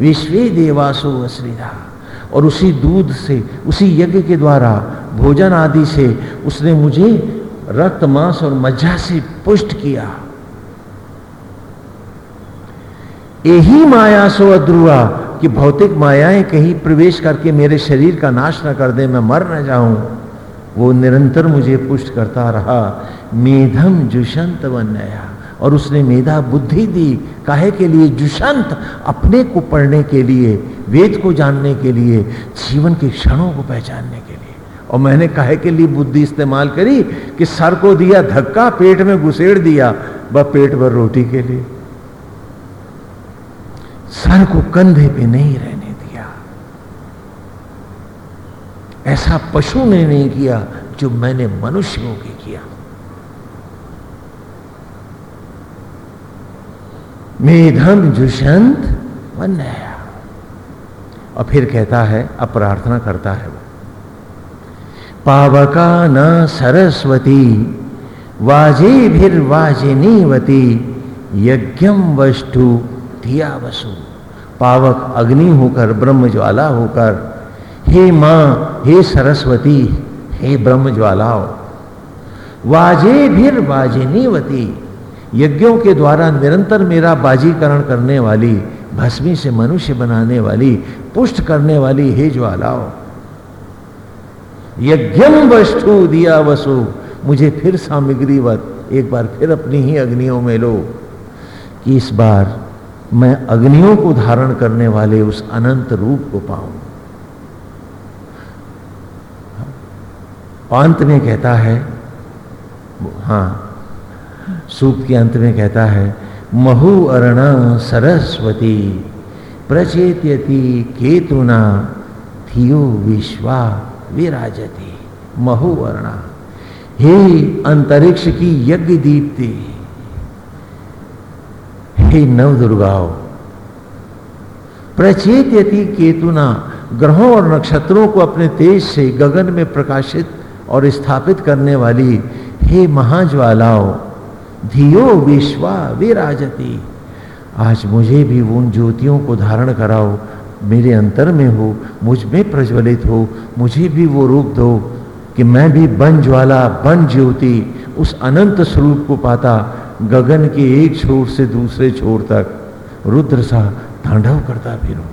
विश्व देवासो अश्रिधा और उसी दूध से, उसी यज्ञ के द्वारा, भोजन आदि से उसने मुझे रक्त, मांस और मज्जा से पुष्ट किया। यही माया सो अध्रुआ कि भौतिक मायाएँ कहीं प्रवेश करके मेरे शरीर का नाश न कर दे, मैं मर न जाऊँ। वो निरंतर मुझे पुष्ट करता रहा। मेधम जुषंत नया और उसने मेधा बुद्धि दी, काहे के लिए? जुषंत अपने को पढ़ने के लिए, वेद को जानने के लिए, जीवन के क्षणों को पहचानने के लिए। और मैंने काहे के लिए बुद्धि इस्तेमाल करी कि सर को दिया, धक्का, पेट में घुसेड़ दिया व पेट भर रोटी के लिए। सर को कंधे पे नहीं रहने दिया। ऐसा पशु ने नहीं किया जो मैंने मनुष्यों के किया। मेधम जुषंत वन्या। और फिर कहता है, अब प्रार्थना करता है वो। पावका न सरस्वती, वाजे फिर वाजिनीवती यज्ञम वस्तु धिया वसु। पावक अग्नि होकर ब्रह्म ज्वाला होकर, हे माँ, हे सरस्वती, हे ब्रह्म ज्वालाओ वाजे भीर वाजिनीवती यज्ञों के द्वारा निरंतर मेरा बाजीकरण करने वाली, भस्मी से मनुष्य बनाने वाली, पुष्ट करने वाली, हे ज्वालाओ। यज्ञम वस्तु दिया वसु मुझे फिर सामग्रीवत एक बार फिर अपनी ही अग्नियों में लो। कि इस बार मैं अग्नियों को धारण करने वाले उस अनंत रूप को पाऊँ। अंत में कहता है, हाँ सूप के अंत में कहता है, महु अरण सरस्वती, प्रचेत्यति केतुना थियो विश्वा विराजती। महु अरणा, हे अंतरिक्ष की यज्ञ दीप्ति, हे नव दुर्गाओ प्रचेत यति केतुना, ग्रहों और नक्षत्रों को अपने तेज से गगन में प्रकाशित और स्थापित करने वाली, हे महाज्वालाओं धियो विश्वा विराजती। आज मुझे भी उन ज्योतियों को धारण कराओ। मेरे अंतर में हो, मुझमें प्रज्वलित हो, मुझे भी वो रूप दो कि मैं भी बन ज्वाला, बन ज्योति, उस अनंत स्वरूप को पाता, गगन के एक छोर से दूसरे छोर तक। रुद्र सा तांडव करता फिरूं।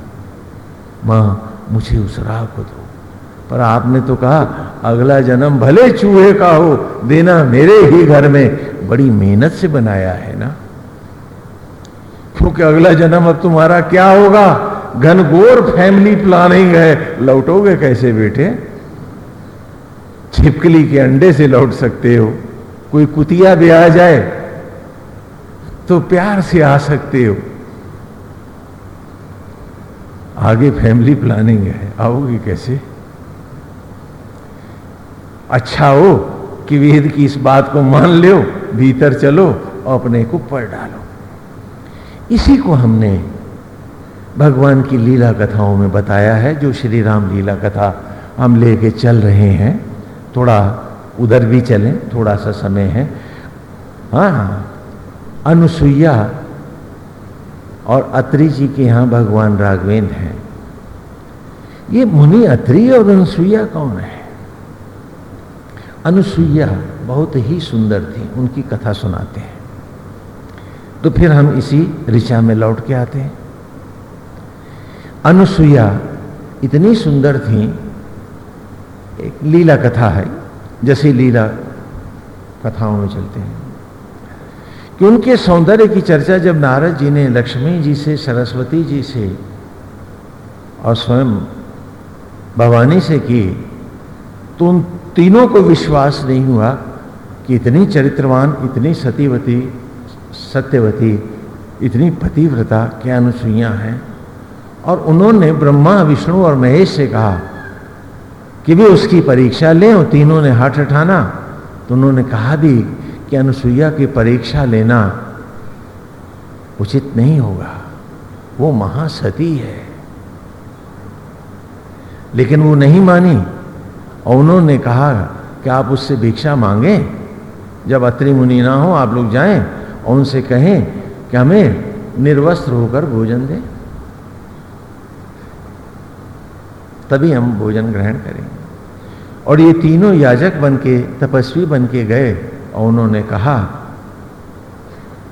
माँ, मुझे उस राह को दो। पर आपने तो कहा, अगला जन्म भले चूहे का हो, देना मेरे ही घर में। बड़ी मेहनत से बनाया है ना? क्योंकि अगला जन्म अब तुम्हारा क्या होगा? घनघोर फैमिली प्लानिंग है। लौटोगे कैसे बेटे? छिपकली के अंडे से लौट सकते हो। कोई कुतिया भी आ जाए तो प्यार से आ सकते हो। आगे फैमिली प्लानिंग है। आओगे कैसे? अच्छा हो कि वेद की इस बात को मान लो भीतर चलो और अपने को पढ़ डालो। इसी को हमने भगवान की लीला कथाओं में बताया है, जो श्री राम लीला कथा हम लेके चल रहे हैं। थोड़ा उधर भी चलें, थोड़ा सा समय है। हाँ अनुसुईया और अत्रि जी के यहाँ भगवान राघवेंद्र हैं। ये मुनि अत्रि और अनुसुईया कौन है? अनुसुईया बहुत ही सुंदर थी, उनकी कथा सुनाते हैं। तो फिर हम इसी ऋचा में लौट के आते हैं। अनुसुईया इतनी सुंदर थी, एक लीला कथा है, जैसे लीला कथाओं में चलते हैं। कि उनके सौंदर्य की चर्चा जब नारद जी ने लक्ष्मी जी से, सरस्वती जी से और स्वयं भवानी से की तो उन तीनों को विश्वास नहीं हुआ कि इतनी चरित्रवान, इतनी सतीवती, सत्यवती, इतनी पतिव्रता क्या अनुसुईया हैं। और उन्होंने ब्रह्मा, विष्णु और महेश से कहा कि भी उसकी परीक्षा लें और तीनों ने हाथ उठाना। तो उन्होंने कहा भी कि अनुसुईया की परीक्षा लेना उचित नहीं होगा। वो महासती है। लेकिन वो नहीं मानी। और उन्होंने कहा कि आप उससे भिक्षा मांगे। जब अत्रि मुनि ना हो, आप लोग जाएँ और उनसे कहें कि हमें निर्वस्त्र होकर भोजन दें। तभी हम भोजन ग्रहण करेंगे। और ये तीनों याजक बन के, तपस्वी बन के गए और उन्होंने कहा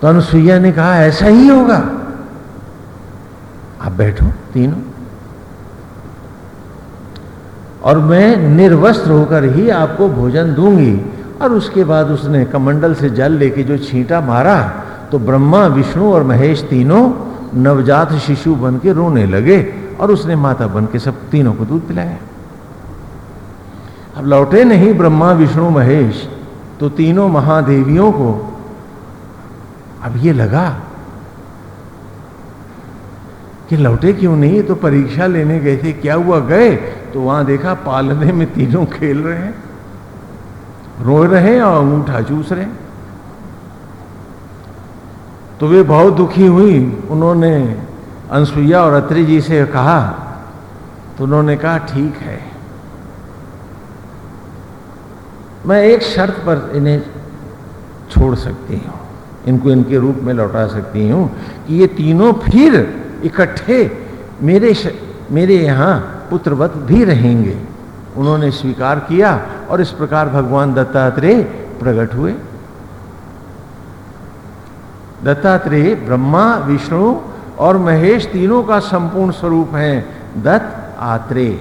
तो अनुसुईया ने कहा, ऐसा ही होगा। आप बैठो, तीनों। और मैं निर्वस्त्र होकर ही आपको भोजन दूँगी। और उसके बाद उसने कमंडल से जल लेके जो छींटा मारा तो ब्रह्मा, विष्णु और महेश तीनों नवजात शिशु बन के रोने लगे और उसने माता बन के सब तीनों को दूध पिलाया। अब लौटे नहीं ब्रह्मा, विष्णु, महेश तो तीनों महादेवियों को अब ये लगा कि लौटे क्यों नहीं? तो परीक्षा लेने गए थे, क्या हुआ? गए? तो वहाँ देखा पालने में तीनों खेल रहे हैं रो रहे हैं और अंगूठा चूस रहे हैं। तो वे बहुत दुखी हुई। उन्होंने अनसुईया और अत्रि जी से कहा तो उन्होंने कहा, ठीक है। मैं एक शर्त पर इन्हें छोड़ सकती हूँ। इनको इनके रूप में लौटा सकती हूँ कि ये तीनों फिर इकट्ठे मेरे. मेरे यहाँ पुत्रवत भी रहेंगे। उन्होंने स्वीकार किया और इस प्रकार भगवान दत्तात्रेय प्रकट हुए। दत्तात्रेय, ब्रह्मा, विष्णु और महेश तीनों का संपूर्ण स्वरूप है। दत्त, आत्रेय।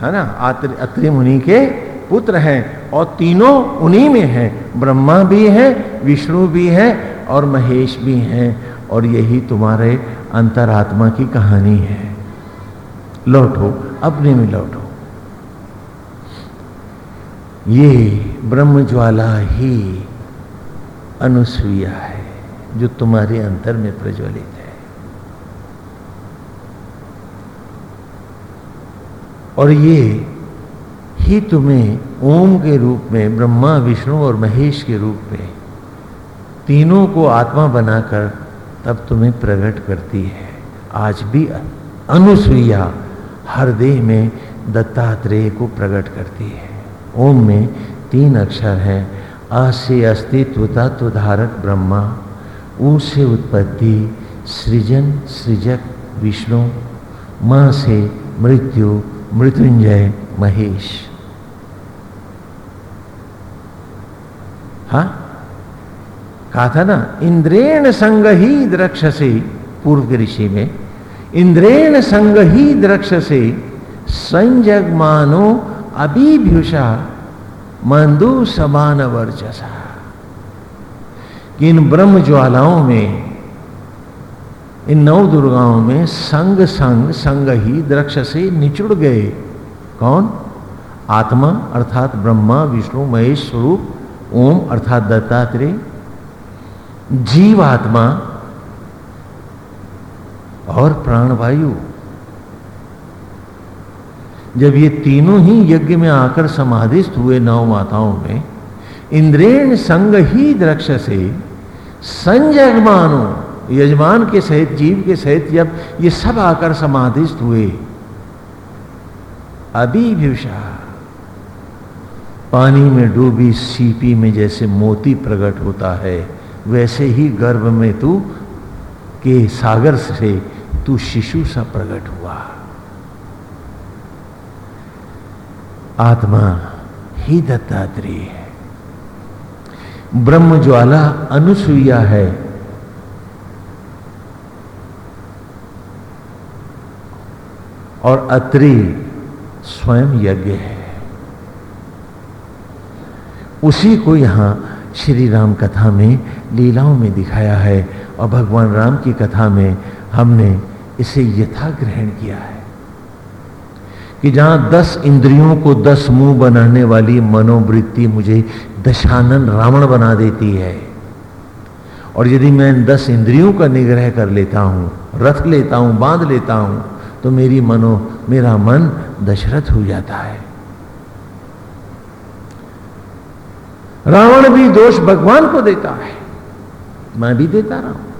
है ना? आत्रे, अत्रे मुनि के पुत्र हैं और तीनों उन्हीं में हैं। ब्रह्मा भी है, विष्णु भी है और महेश भी हैं। और यही तुम्हारे अंतरात्मा की कहानी है। लौटो, अपने में लौटो। ये ब्रह्म ज्वाला ही अनुसुईया है, जो तुम्हारे अंतर में प्रज्वलित है। और ये ही तुम्हें ओम के रूप में, ब्रह्मा, विष्णु और महेश के रूप में तीनों को आत्मा बनाकर तब तुम्हें प्रकट करती है। आज भी अनुसुईया हर देह में दत्तात्रेय को प्रकट करती है। ओम में तीन अक्षर हैं। अ से अस्तित्व तत्व धारक ब्रह्मा। ऊ से उत्पत्ति सृजन सृजक विष्णु। म से मृत्यु मृत्युंजय महेश। हा? कहा था ना, इंद्रेण संग ही द्रक्ष से पूर्व ऋषि में। इंद्रेण संग ही द्रक्ष से संजग मानो अभिभ्युषा मंदु समान वर्चसा कि इन ब्रह्म ज्वालाओं में, इन नौ दुर्गाओं में संग संग संग ही दृक्ष से निचुड़ गए। कौन? आत्मा, अर्थात ब्रह्मा, विष्णु, महेश स्वरूप, ओम, अर्थात दत्तात्रेय। जीव आत्मा और प्राणवायु। जब ये तीनों ही यज्ञ में आकर समाधिस्थ हुए नौ माताओं में, इंद्रेण संग ही दृक्ष से संजगमानो यजमान के सहित, जीव के सहित जब ये सब आकर समाधिस्थ हुए, अभिभूषा, पानी में डूबी सीपी में जैसे मोती प्रकट होता है, वैसे ही गर्भ में तू के सागर से तू शिशु सा प्रकट हुआ। आत्मा ही दत्तात्रेय है। ब्रह्म ज्वाला अनुसुईया है, और अत्रि स्वयं यज्ञ है। उसी को यहाँ श्री राम कथा में लीलाओं में दिखाया है और भगवान राम की कथा में हमने इसे यथा ग्रहण किया है कि जहाँ दस इंद्रियों को दस मुँह बनाने वाली मनोवृत्ति मुझे दशानन रावण बना देती है। और यदि मैं इन दस इंद्रियों का निग्रह कर लेता हूँ रख लेता हूँ, बाँध लेता हूँ तो मेरी मनो, मेरा मन दशरथ हो जाता है। रावण भी दोष भगवान को देता है। मैं भी देता रहा हूँ।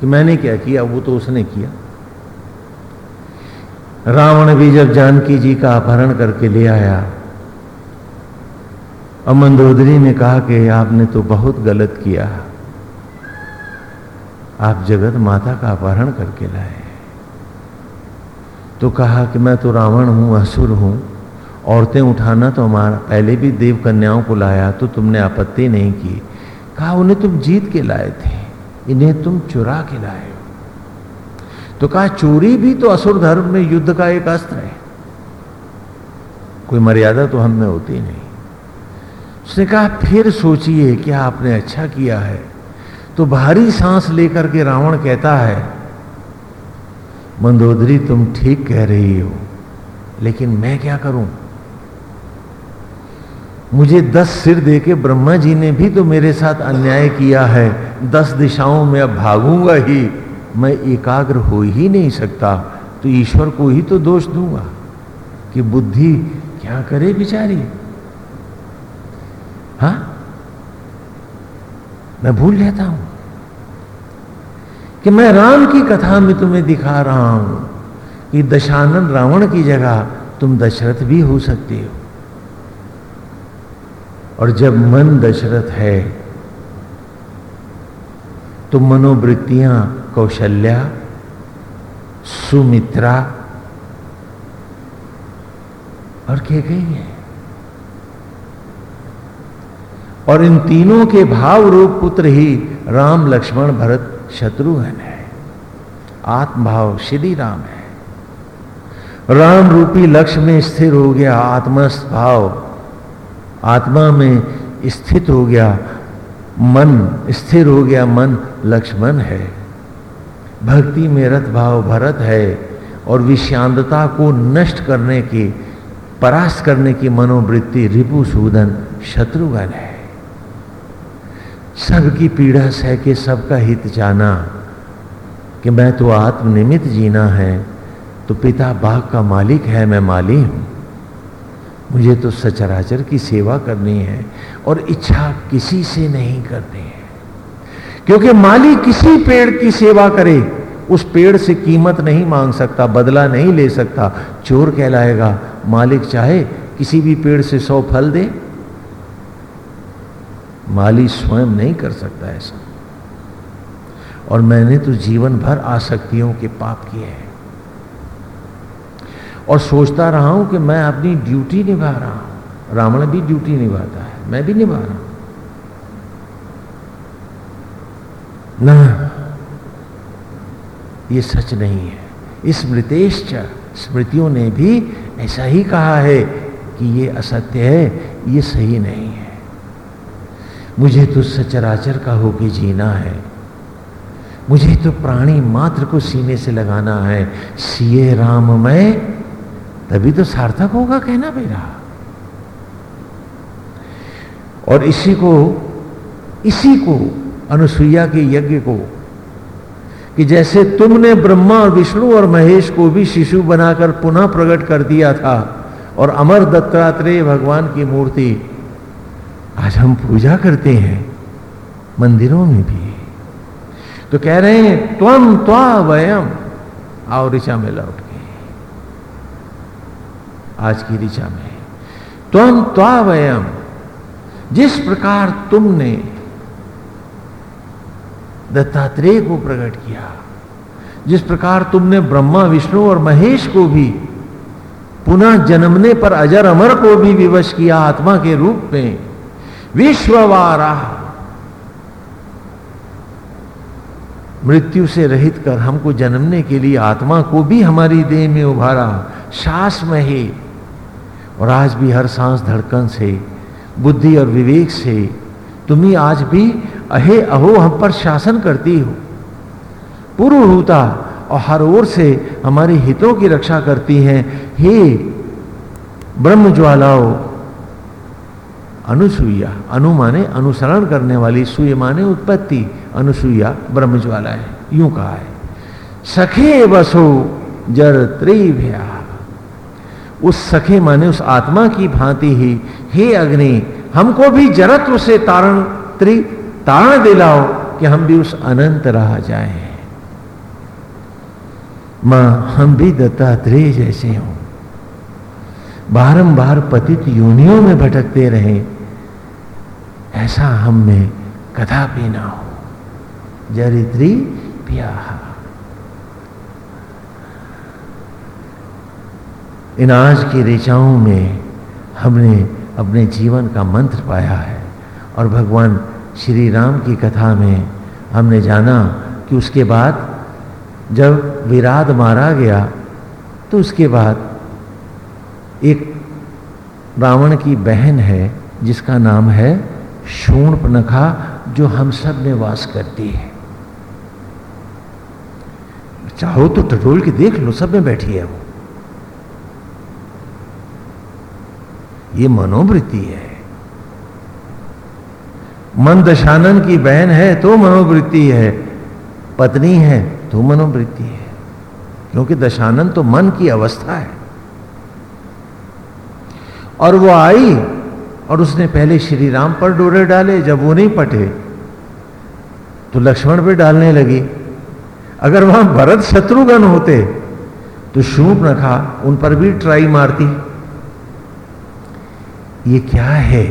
कि मैंने क्या किया? वो तो उसने किया। रावण भी जब जानकी जी का अपहरण करके ले आया और मंदोदरी ने कहा कि आपने तो बहुत गलत किया। आप जगत माता का अपहरण करके लाए। तो कहा कि मैं तो रावण हूँ, असुर हूँ, औरतें उठाना तो हमारा, पहले भी देव कन्याओं को लाया तो तुमने आपत्ति नहीं की। कहा, उन्हें तुम जीत के लाए थे। इन्हें तुम चुरा के लाए हो। तो कहा, चोरी भी तो असुर धर्म में युद्ध का एक अस्त्र है। कोई मर्यादा तो हम में होती नहीं। उसने कहा, फिर सोचिए, क्या आपने अच्छा किया है? तो भारी सांस लेकर के रावण कहता है, मंदोदरी, तुम ठीक कह रही हो, लेकिन मैं क्या करूँ? मुझे दस सिर देके ब्रह्मा जी ने भी तो मेरे साथ अन्याय किया है। दस दिशाओं में अब भागूँगा ही। मैं एकाग्र हो ही नहीं सकता। तो ईश्वर को ही तो दोष दूँगा। कि बुद्धि क्या करे बिचारी? हा? मैं भूल जाता हूँ। कि मैं राम की कथा में तुम्हें दिखा रहा हूँ। कि दशानन रावण की जगह तुम दशरथ भी हो सकते हो। और जब मन दशरथ है तो मनोवृत्तियाँ कौशल्या, सुमित्रा और क्या गई है और इन तीनों के भाव रूप पुत्र ही राम, लक्ष्मण, भरत, शत्रुघ्न है। आत्मभाव श्री राम है। राम रूपी लक्ष्य में स्थिर हो गया आत्मस्थ भाव आत्मा में स्थित हो गया मन, स्थिर हो गया मन, लक्ष्मण है। भक्ति में रथ भाव भरत है और विषांतता को नष्ट करने की, परास्त करने की मनोवृत्ति रिपु सूदन शत्रुघ्न है। सबकी पीड़ा सह के सबका हित जाना कि मैं तो आत्मनिमित जीना है तो पिता बाघ का मालिक है, मैं माली हूँ। मुझे तो सचराचर की सेवा करनी है और इच्छा किसी से नहीं करनी है। क्योंकि माली किसी पेड़ की सेवा करे, उस पेड़ से कीमत नहीं मांग सकता, बदला नहीं ले सकता। चोर कहलाएगा, मालिक चाहे किसी भी पेड़ से सौ फल दे। माली स्वयं नहीं कर सकता ऐसा। और मैंने तो जीवन भर आसक्तियों के पाप किए हैं। और सोचता रहा हूँ कि मैं अपनी ड्यूटी निभा रहा हूँ। रावण भी ड्यूटी निभाता है, मैं भी निभा रहा हूँ। ना, ये सच नहीं है। स्मृतेश स्मृतियों ने भी ऐसा ही कहा है कि ये असत्य है, ये सही नहीं है। मुझे तो सचराचर का होके जीना है। मुझे तो प्राणी मात्र को सीने से लगाना है। सीए राम मैं तभी तो सार्थक होगा कहना मेरा। और इसी को इसी को अनुसुईया के यज्ञ को, कि जैसे तुमने ब्रह्मा और विष्णु और महेश को भी शिशु बनाकर पुनः प्रकट कर दिया था, और अमर दत्तात्रेय भगवान की मूर्ति, आज हम पूजा करते हैं, मंदिरों में भी। तो कह रहे हैं त्वम त्वा वयम, आओ ऋचा में लौट। आज की ऋचा में त्वम त्वा वयम जिस प्रकार तुमने दत्तात्रेय को प्रकट किया, जिस प्रकार तुमने ब्रह्मा, विष्णु और महेश को भी, पुनः जन्मने पर अजर अमर को भी विवश किया आत्मा के रूप में, विश्ववारा, मृत्यु से रहित कर हमको जन्मने के लिए आत्मा को भी हमारी देह में उभारा श्वास में ही और आज भी हर सांस धड़कन से, बुद्धि और विवेक से तुम्ही आज भी अहे अहो हम पर शासन करती हो। पूर्व होता और हर ओर से हमारे हितों की रक्षा करती हैं। हे ब्रह्म ज्वालाओ अनुसुईया अनु माने अनुसरण करने वाली सुय माने उत्पत्ति अनुसुईया ब्रह्म ज्वाला है यूँ कहा है। सखे बसो जर त्रिभ्या। उस सखे माने उस आत्मा की भांति ही, हे अग्नि, हमको भी जरत्व से तारण त्रि, तारण दिलाओ कि हम भी उस अनंत रह जाए। माँ, हम भी दत्तात्रेय जैसे हों। बारंबार पतित योनियों में भटकते रहे। ऐसा हम में कदापि ना हो। जरित्री प्याह। इन आज की ऋचाओं में हमने अपने जीवन का मंत्र पाया है। और भगवान श्री राम की कथा में हमने जाना कि उसके बाद जब विराट मारा गया तो उसके बाद एक रावण की बहन है, जिसका नाम है शूणपनखा जो हम सब में वास करती है। चाहो तो टटोल के देख लो, सब में बैठी है वो। ये मनोवृत्ति है। मन दशानन की बहन है तो मनोवृत्ति है। पत्नी है तो मनोवृत्ति है। क्योंकि दशानंद तो मन की अवस्था है। और वो आई और उसने पहले श्री राम पर डोरे डाले, जब वो नहीं पटे तो लक्ष्मण पे डालने लगी। अगर वहाँ भरत शत्रुघ्न होते तो शूप रखा उन पर भी ट्राई मारती। ये क्या है?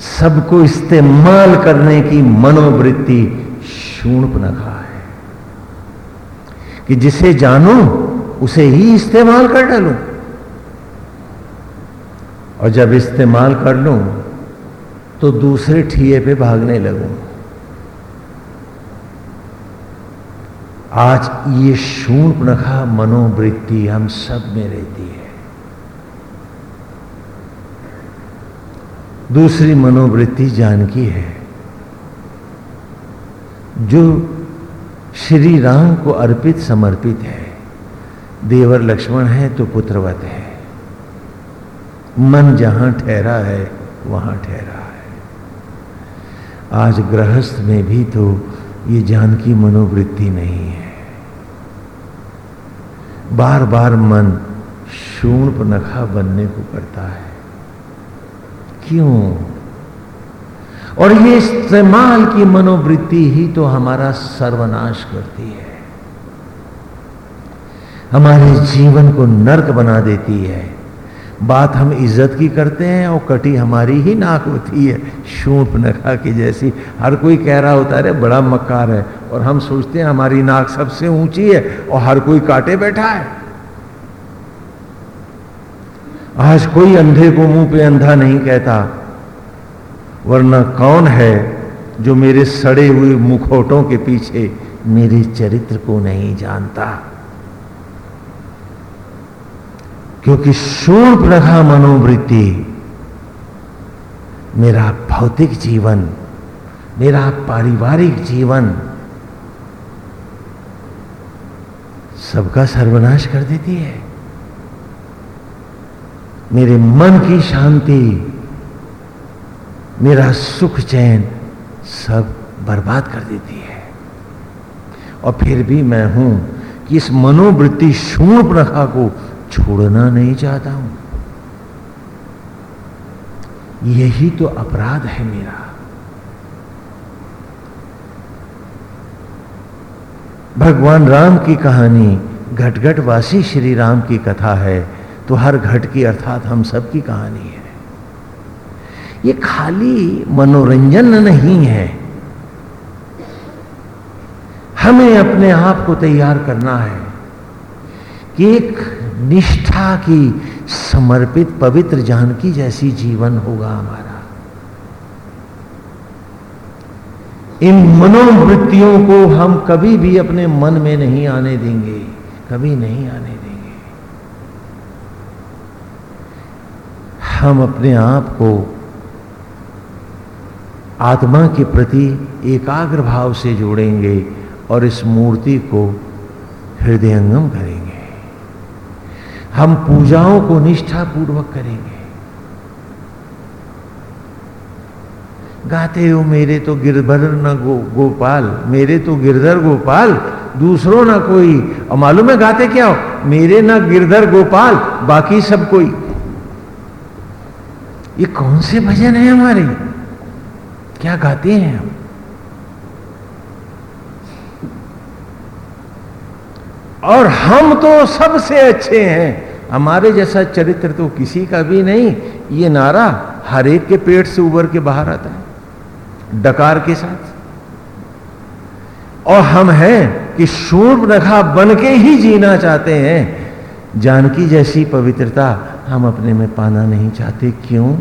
सबको इस्तेमाल करने की मनोवृत्ति शूणप नखा है कि जिसे जानो, उसे ही इस्तेमाल कर डालो। और जब इस्तेमाल कर लूँ तो दूसरे ठिए पे भागने लगूं। आज ये नखा मनोवृत्ति हम सब में रहती है। दूसरी मनोवृत्ति जानकी है। जो श्री राम को अर्पित समर्पित है, देवर लक्ष्मण है तो पुत्रवत है। मन जहाँ ठहरा है, वहाँ ठहरा है। आज गृहस्थ में भी तो ये जानकी मनोवृत्ति नहीं है। बार बार मन शूण नखा बनने को करता है। क्यों? और ये इस्तेमाल की मनोवृत्ति ही तो हमारा सर्वनाश करती है। हमारे जीवन को नर्क बना देती है। बात हम इज़्ज़त की करते हैं और कटी हमारी ही नाक होती है शूट नखा की जैसी। हर कोई कह रहा होता है बड़ा मक्कार है। और हम सोचते हैं, हमारी नाक सबसे ऊँची है और हर कोई काटे बैठा है। आज कोई अंधे को मुँह पे अंधा नहीं कहता, वरना कौन है जो मेरे सड़े हुए मुखौटों के पीछे मेरे चरित्र को नहीं जानता? क्योंकि शूर्ण प्रखा मनोवृत्ति, मेरा भौतिक जीवन, मेरा पारिवारिक जीवन सबका सर्वनाश कर देती है। मेरे मन की शांति, मेरा सुख चैन सब बर्बाद कर देती है। और फिर भी मैं हूँ कि इस मनोवृत्ति शूर्ण प्रखा को छोड़ना नहीं चाहता हूँ। यही तो अपराध है मेरा। भगवान राम की कहानी घटघट वासी श्री राम की कथा है। तो हर घट की अर्थात हम सब की कहानी है। ये खाली मनोरंजन नहीं है। हमें अपने आप को तैयार करना है कि एक निष्ठा की समर्पित पवित्र जानकी जैसी जीवन होगा हमारा। इन मनोवृत्तियों को हम कभी भी अपने मन में नहीं आने देंगे, कभी नहीं आने देंगे। हम अपने आप को आत्मा के प्रति एकाग्र भाव से जोड़ेंगे और इस मूर्ति को हृदयंगम करेंगे। हम पूजाओं को निष्ठा पूर्वक करेंगे। गाते हो मेरे तो गिरधर न गो, गोपाल मेरे तो गिरधर गोपाल दूसरों ना कोई। और मालूम है गाते क्या हो? मेरे ना गिरधर गोपाल बाकी सब कोई। ये कौन से भजन है हमारे? क्या गाते हैं हम? और हम तो सबसे अच्छे हैं। हमारे जैसा चरित्र तो किसी का भी नहीं। ये नारा हर एक के पेट से उबर के बाहर आता है, डकार के साथ। और हम हैं कि शूर रखा बन के ही जीना चाहते हैं। जानकी जैसी पवित्रता हम अपने में पाना नहीं चाहते, क्यों?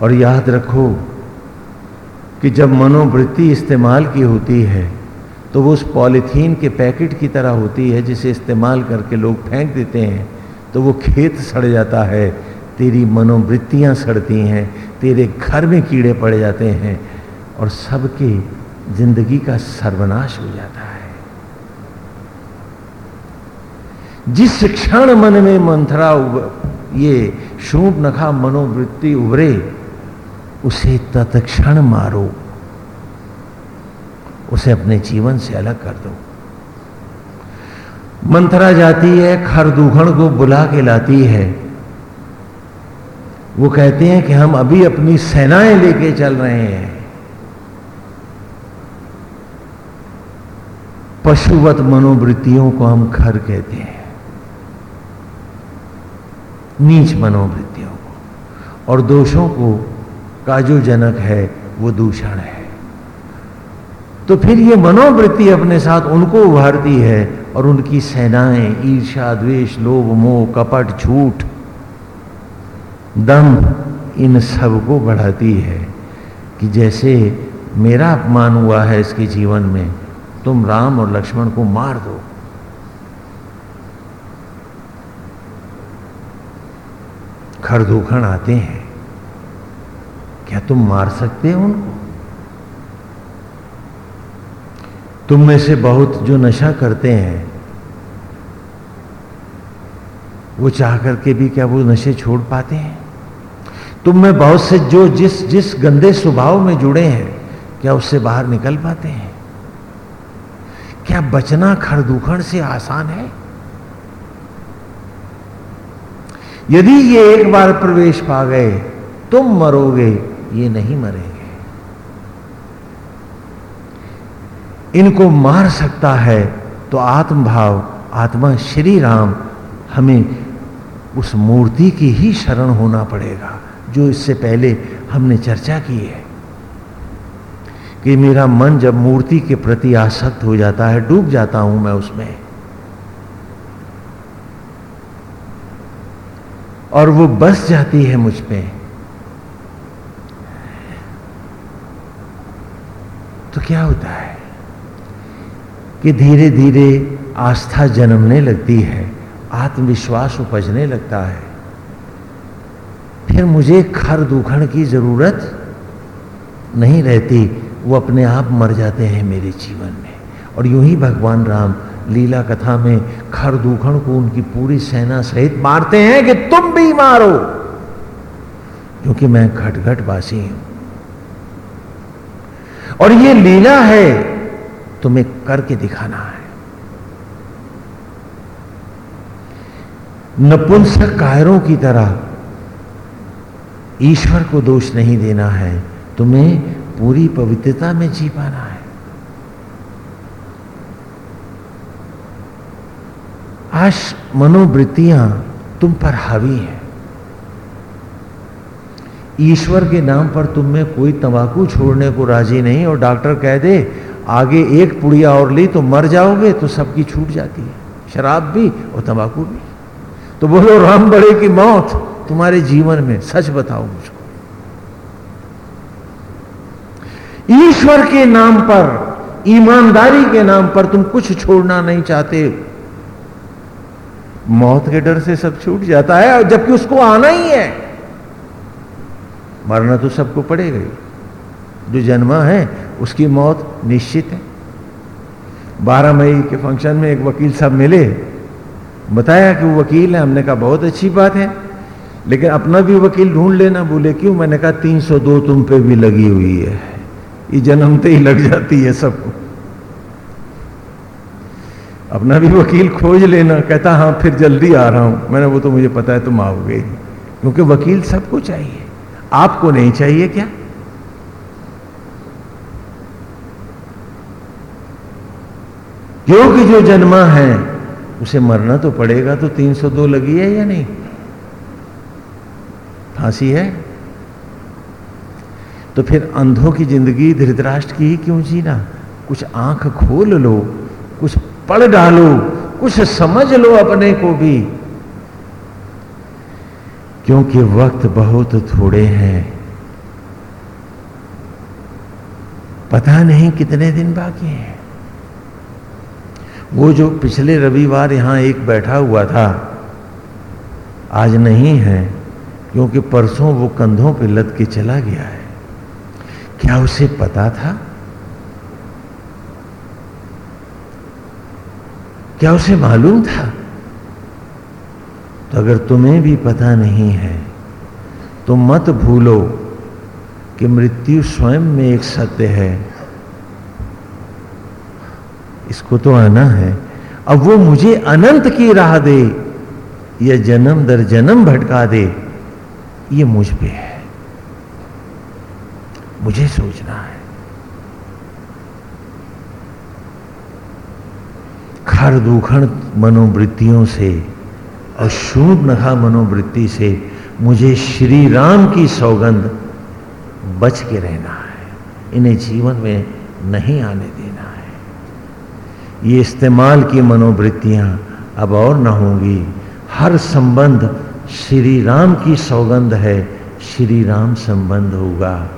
और याद रखो कि जब मनोवृत्ति इस्तेमाल की होती है तो वो उस पॉलीथीन के पैकेट की तरह होती है, जिसे इस्तेमाल करके लोग फेंक देते हैं तो वो खेत सड़ जाता है, तेरी मनोवृत्तियाँ सड़ती हैं, तेरे घर में कीड़े पड़ जाते हैं, और सबके ज़िंदगी का सर्वनाश हो जाता है। जिस क्षण मन में मंथरा ये शूप नखा मनोवृत्ति उभरे, उसे तत्क्षण मारो। उसे अपने जीवन से अलग कर दो। मंथरा जाती है खरदूखण को बुला के लाती है। वो कहते हैं कि हम अभी अपनी सेनाएँ लेके चल रहे हैं। पशुवत मनोवृत्तियों को हम खर कहते हैं। नीच मनोवृत्तियों को। और दोषों को का जो जनक है, वो दूषण है। तो फिर ये मनोवृत्ति अपने साथ उनको उभारती है और उनकी सेनाएँ ईर्षा द्वेष, लोभ, मोह, कपट, झूठ, दम, इन सबको बढ़ाती है कि जैसे मेरा अपमान हुआ है इसके जीवन में, तुम राम और लक्ष्मण को मार दो। खरदूखण आते हैं। क्या तुम मार सकते हो उनको? तुम में से बहुत जो नशा करते हैं, वो चाह करके भी क्या वो नशे छोड़ पाते हैं? तुम में बहुत से जो जिस जिस गंदे स्वभाव में जुड़े हैं, क्या उससे बाहर निकल पाते हैं? क्या बचना खरदूखण से आसान है? यदि ये एक बार प्रवेश पा गए, तुम मरोगे, ये नहीं मरेंगे। इनको मार सकता है तो आत्मभाव, आत्मा श्री राम, हमें उस मूर्ति की ही शरण होना पड़ेगा, जो इससे पहले हमने चर्चा की है। कि मेरा मन जब मूर्ति के प्रति आसक्त हो जाता है, डूब जाता हूँ मैं उसमें। और वो बस जाती है मुझ पर तो क्या होता है कि धीरे धीरे आस्था जन्मने लगती है, आत्मविश्वास उपजने लगता है। फिर मुझे खर दुखण की ज़रूरत नहीं रहती, वो अपने आप मर जाते हैं मेरे जीवन में। और यूँ ही भगवान राम लीला कथा में खर दुखण को उनकी पूरी सेना सहित मारते हैं कि तुम भी मारो। क्योंकि मैं घट वासी हूँ। और ये लीला है, तुम्हें करके दिखाना है। नपुंसक कायरों की तरह ईश्वर को दोष नहीं देना है, तुम्हें पूरी पवित्रता में जी पाना है। आज मनोवृत्तियाँ तुम पर हावी है। ईश्वर के नाम पर तुम में कोई तंबाकू छोड़ने को राज़ी नहीं और डॉक्टर कह दे, आगे एक पुड़िया और ली तो मर जाओगे तो सबकी छूट जाती है। शराब भी और तंबाकू भी। तो बोलो, राम बड़े की मौत तुम्हारे जीवन में, सच बताओ मुझको। ईश्वर के नाम पर, ईमानदारी के नाम पर तुम कुछ छोड़ना नहीं चाहते। मौत के डर से सब छूट जाता है जबकि उसको आना ही है। मरना तो सबको पड़ेगा ही। जो जन्मा है, उसकी मौत निश्चित है। 12 मई के फ़ंक्शन में एक वकील साहब मिले। बताया कि वो वकील है, हमने कहा, बहुत अच्छी बात है। लेकिन अपना भी वकील ढूंढ लेना, बोले, क्यों? मैंने कहा 302 तुम पे भी लगी हुई है। ये जन्मते ही लग जाती है सबको। अपना भी वकील खोज लेना, कहता हाँ फिर जल्दी आ रहा हूँ। मैंने वो तो मुझे पता है तुम आओगे क्योंकि वकील सबको चाहिए। आपको नहीं चाहिए क्या? क्योंकि जो जन्मा है, उसे मरना तो पड़ेगा तो 302 लगी है या नहीं? फांसी है? तो फिर अंधों की ज़िंदगी धृतराष्ट्र की ही क्यों जीना? कुछ आँख खोल लो, कुछ पढ़ डालो, कुछ समझ लो अपने को भी। क्योंकि वक्त बहुत थोड़े हैं। पता नहीं कितने दिन बाकी हैं। वो जो पिछले रविवार यहाँ एक बैठा हुआ था, आज नहीं है, क्योंकि परसों वो कंधों पे लद के चला गया है। क्या उसे पता था? क्या उसे मालूम था? तो अगर तुम्हें भी पता नहीं है तो मत भूलो कि मृत्यु स्वयं में एक सत्य है। इसको तो आना है। अब वो मुझे अनंत की राह दे, या जन्म दर जन्म भटका दे, ये मुझ पे है। मुझे सोचना है। खर दूखण मनोवृत्तियों से और नखा मनोवृत्ति से मुझे श्री राम की सौगंध बच के रहना है। इन्हें जीवन में नहीं आने देना है। ये इस्तेमाल की मनोवृत्तियाँ अब और न होंगी। हर संबंध श्री राम की सौगंध है, श्री राम संबंध होगा।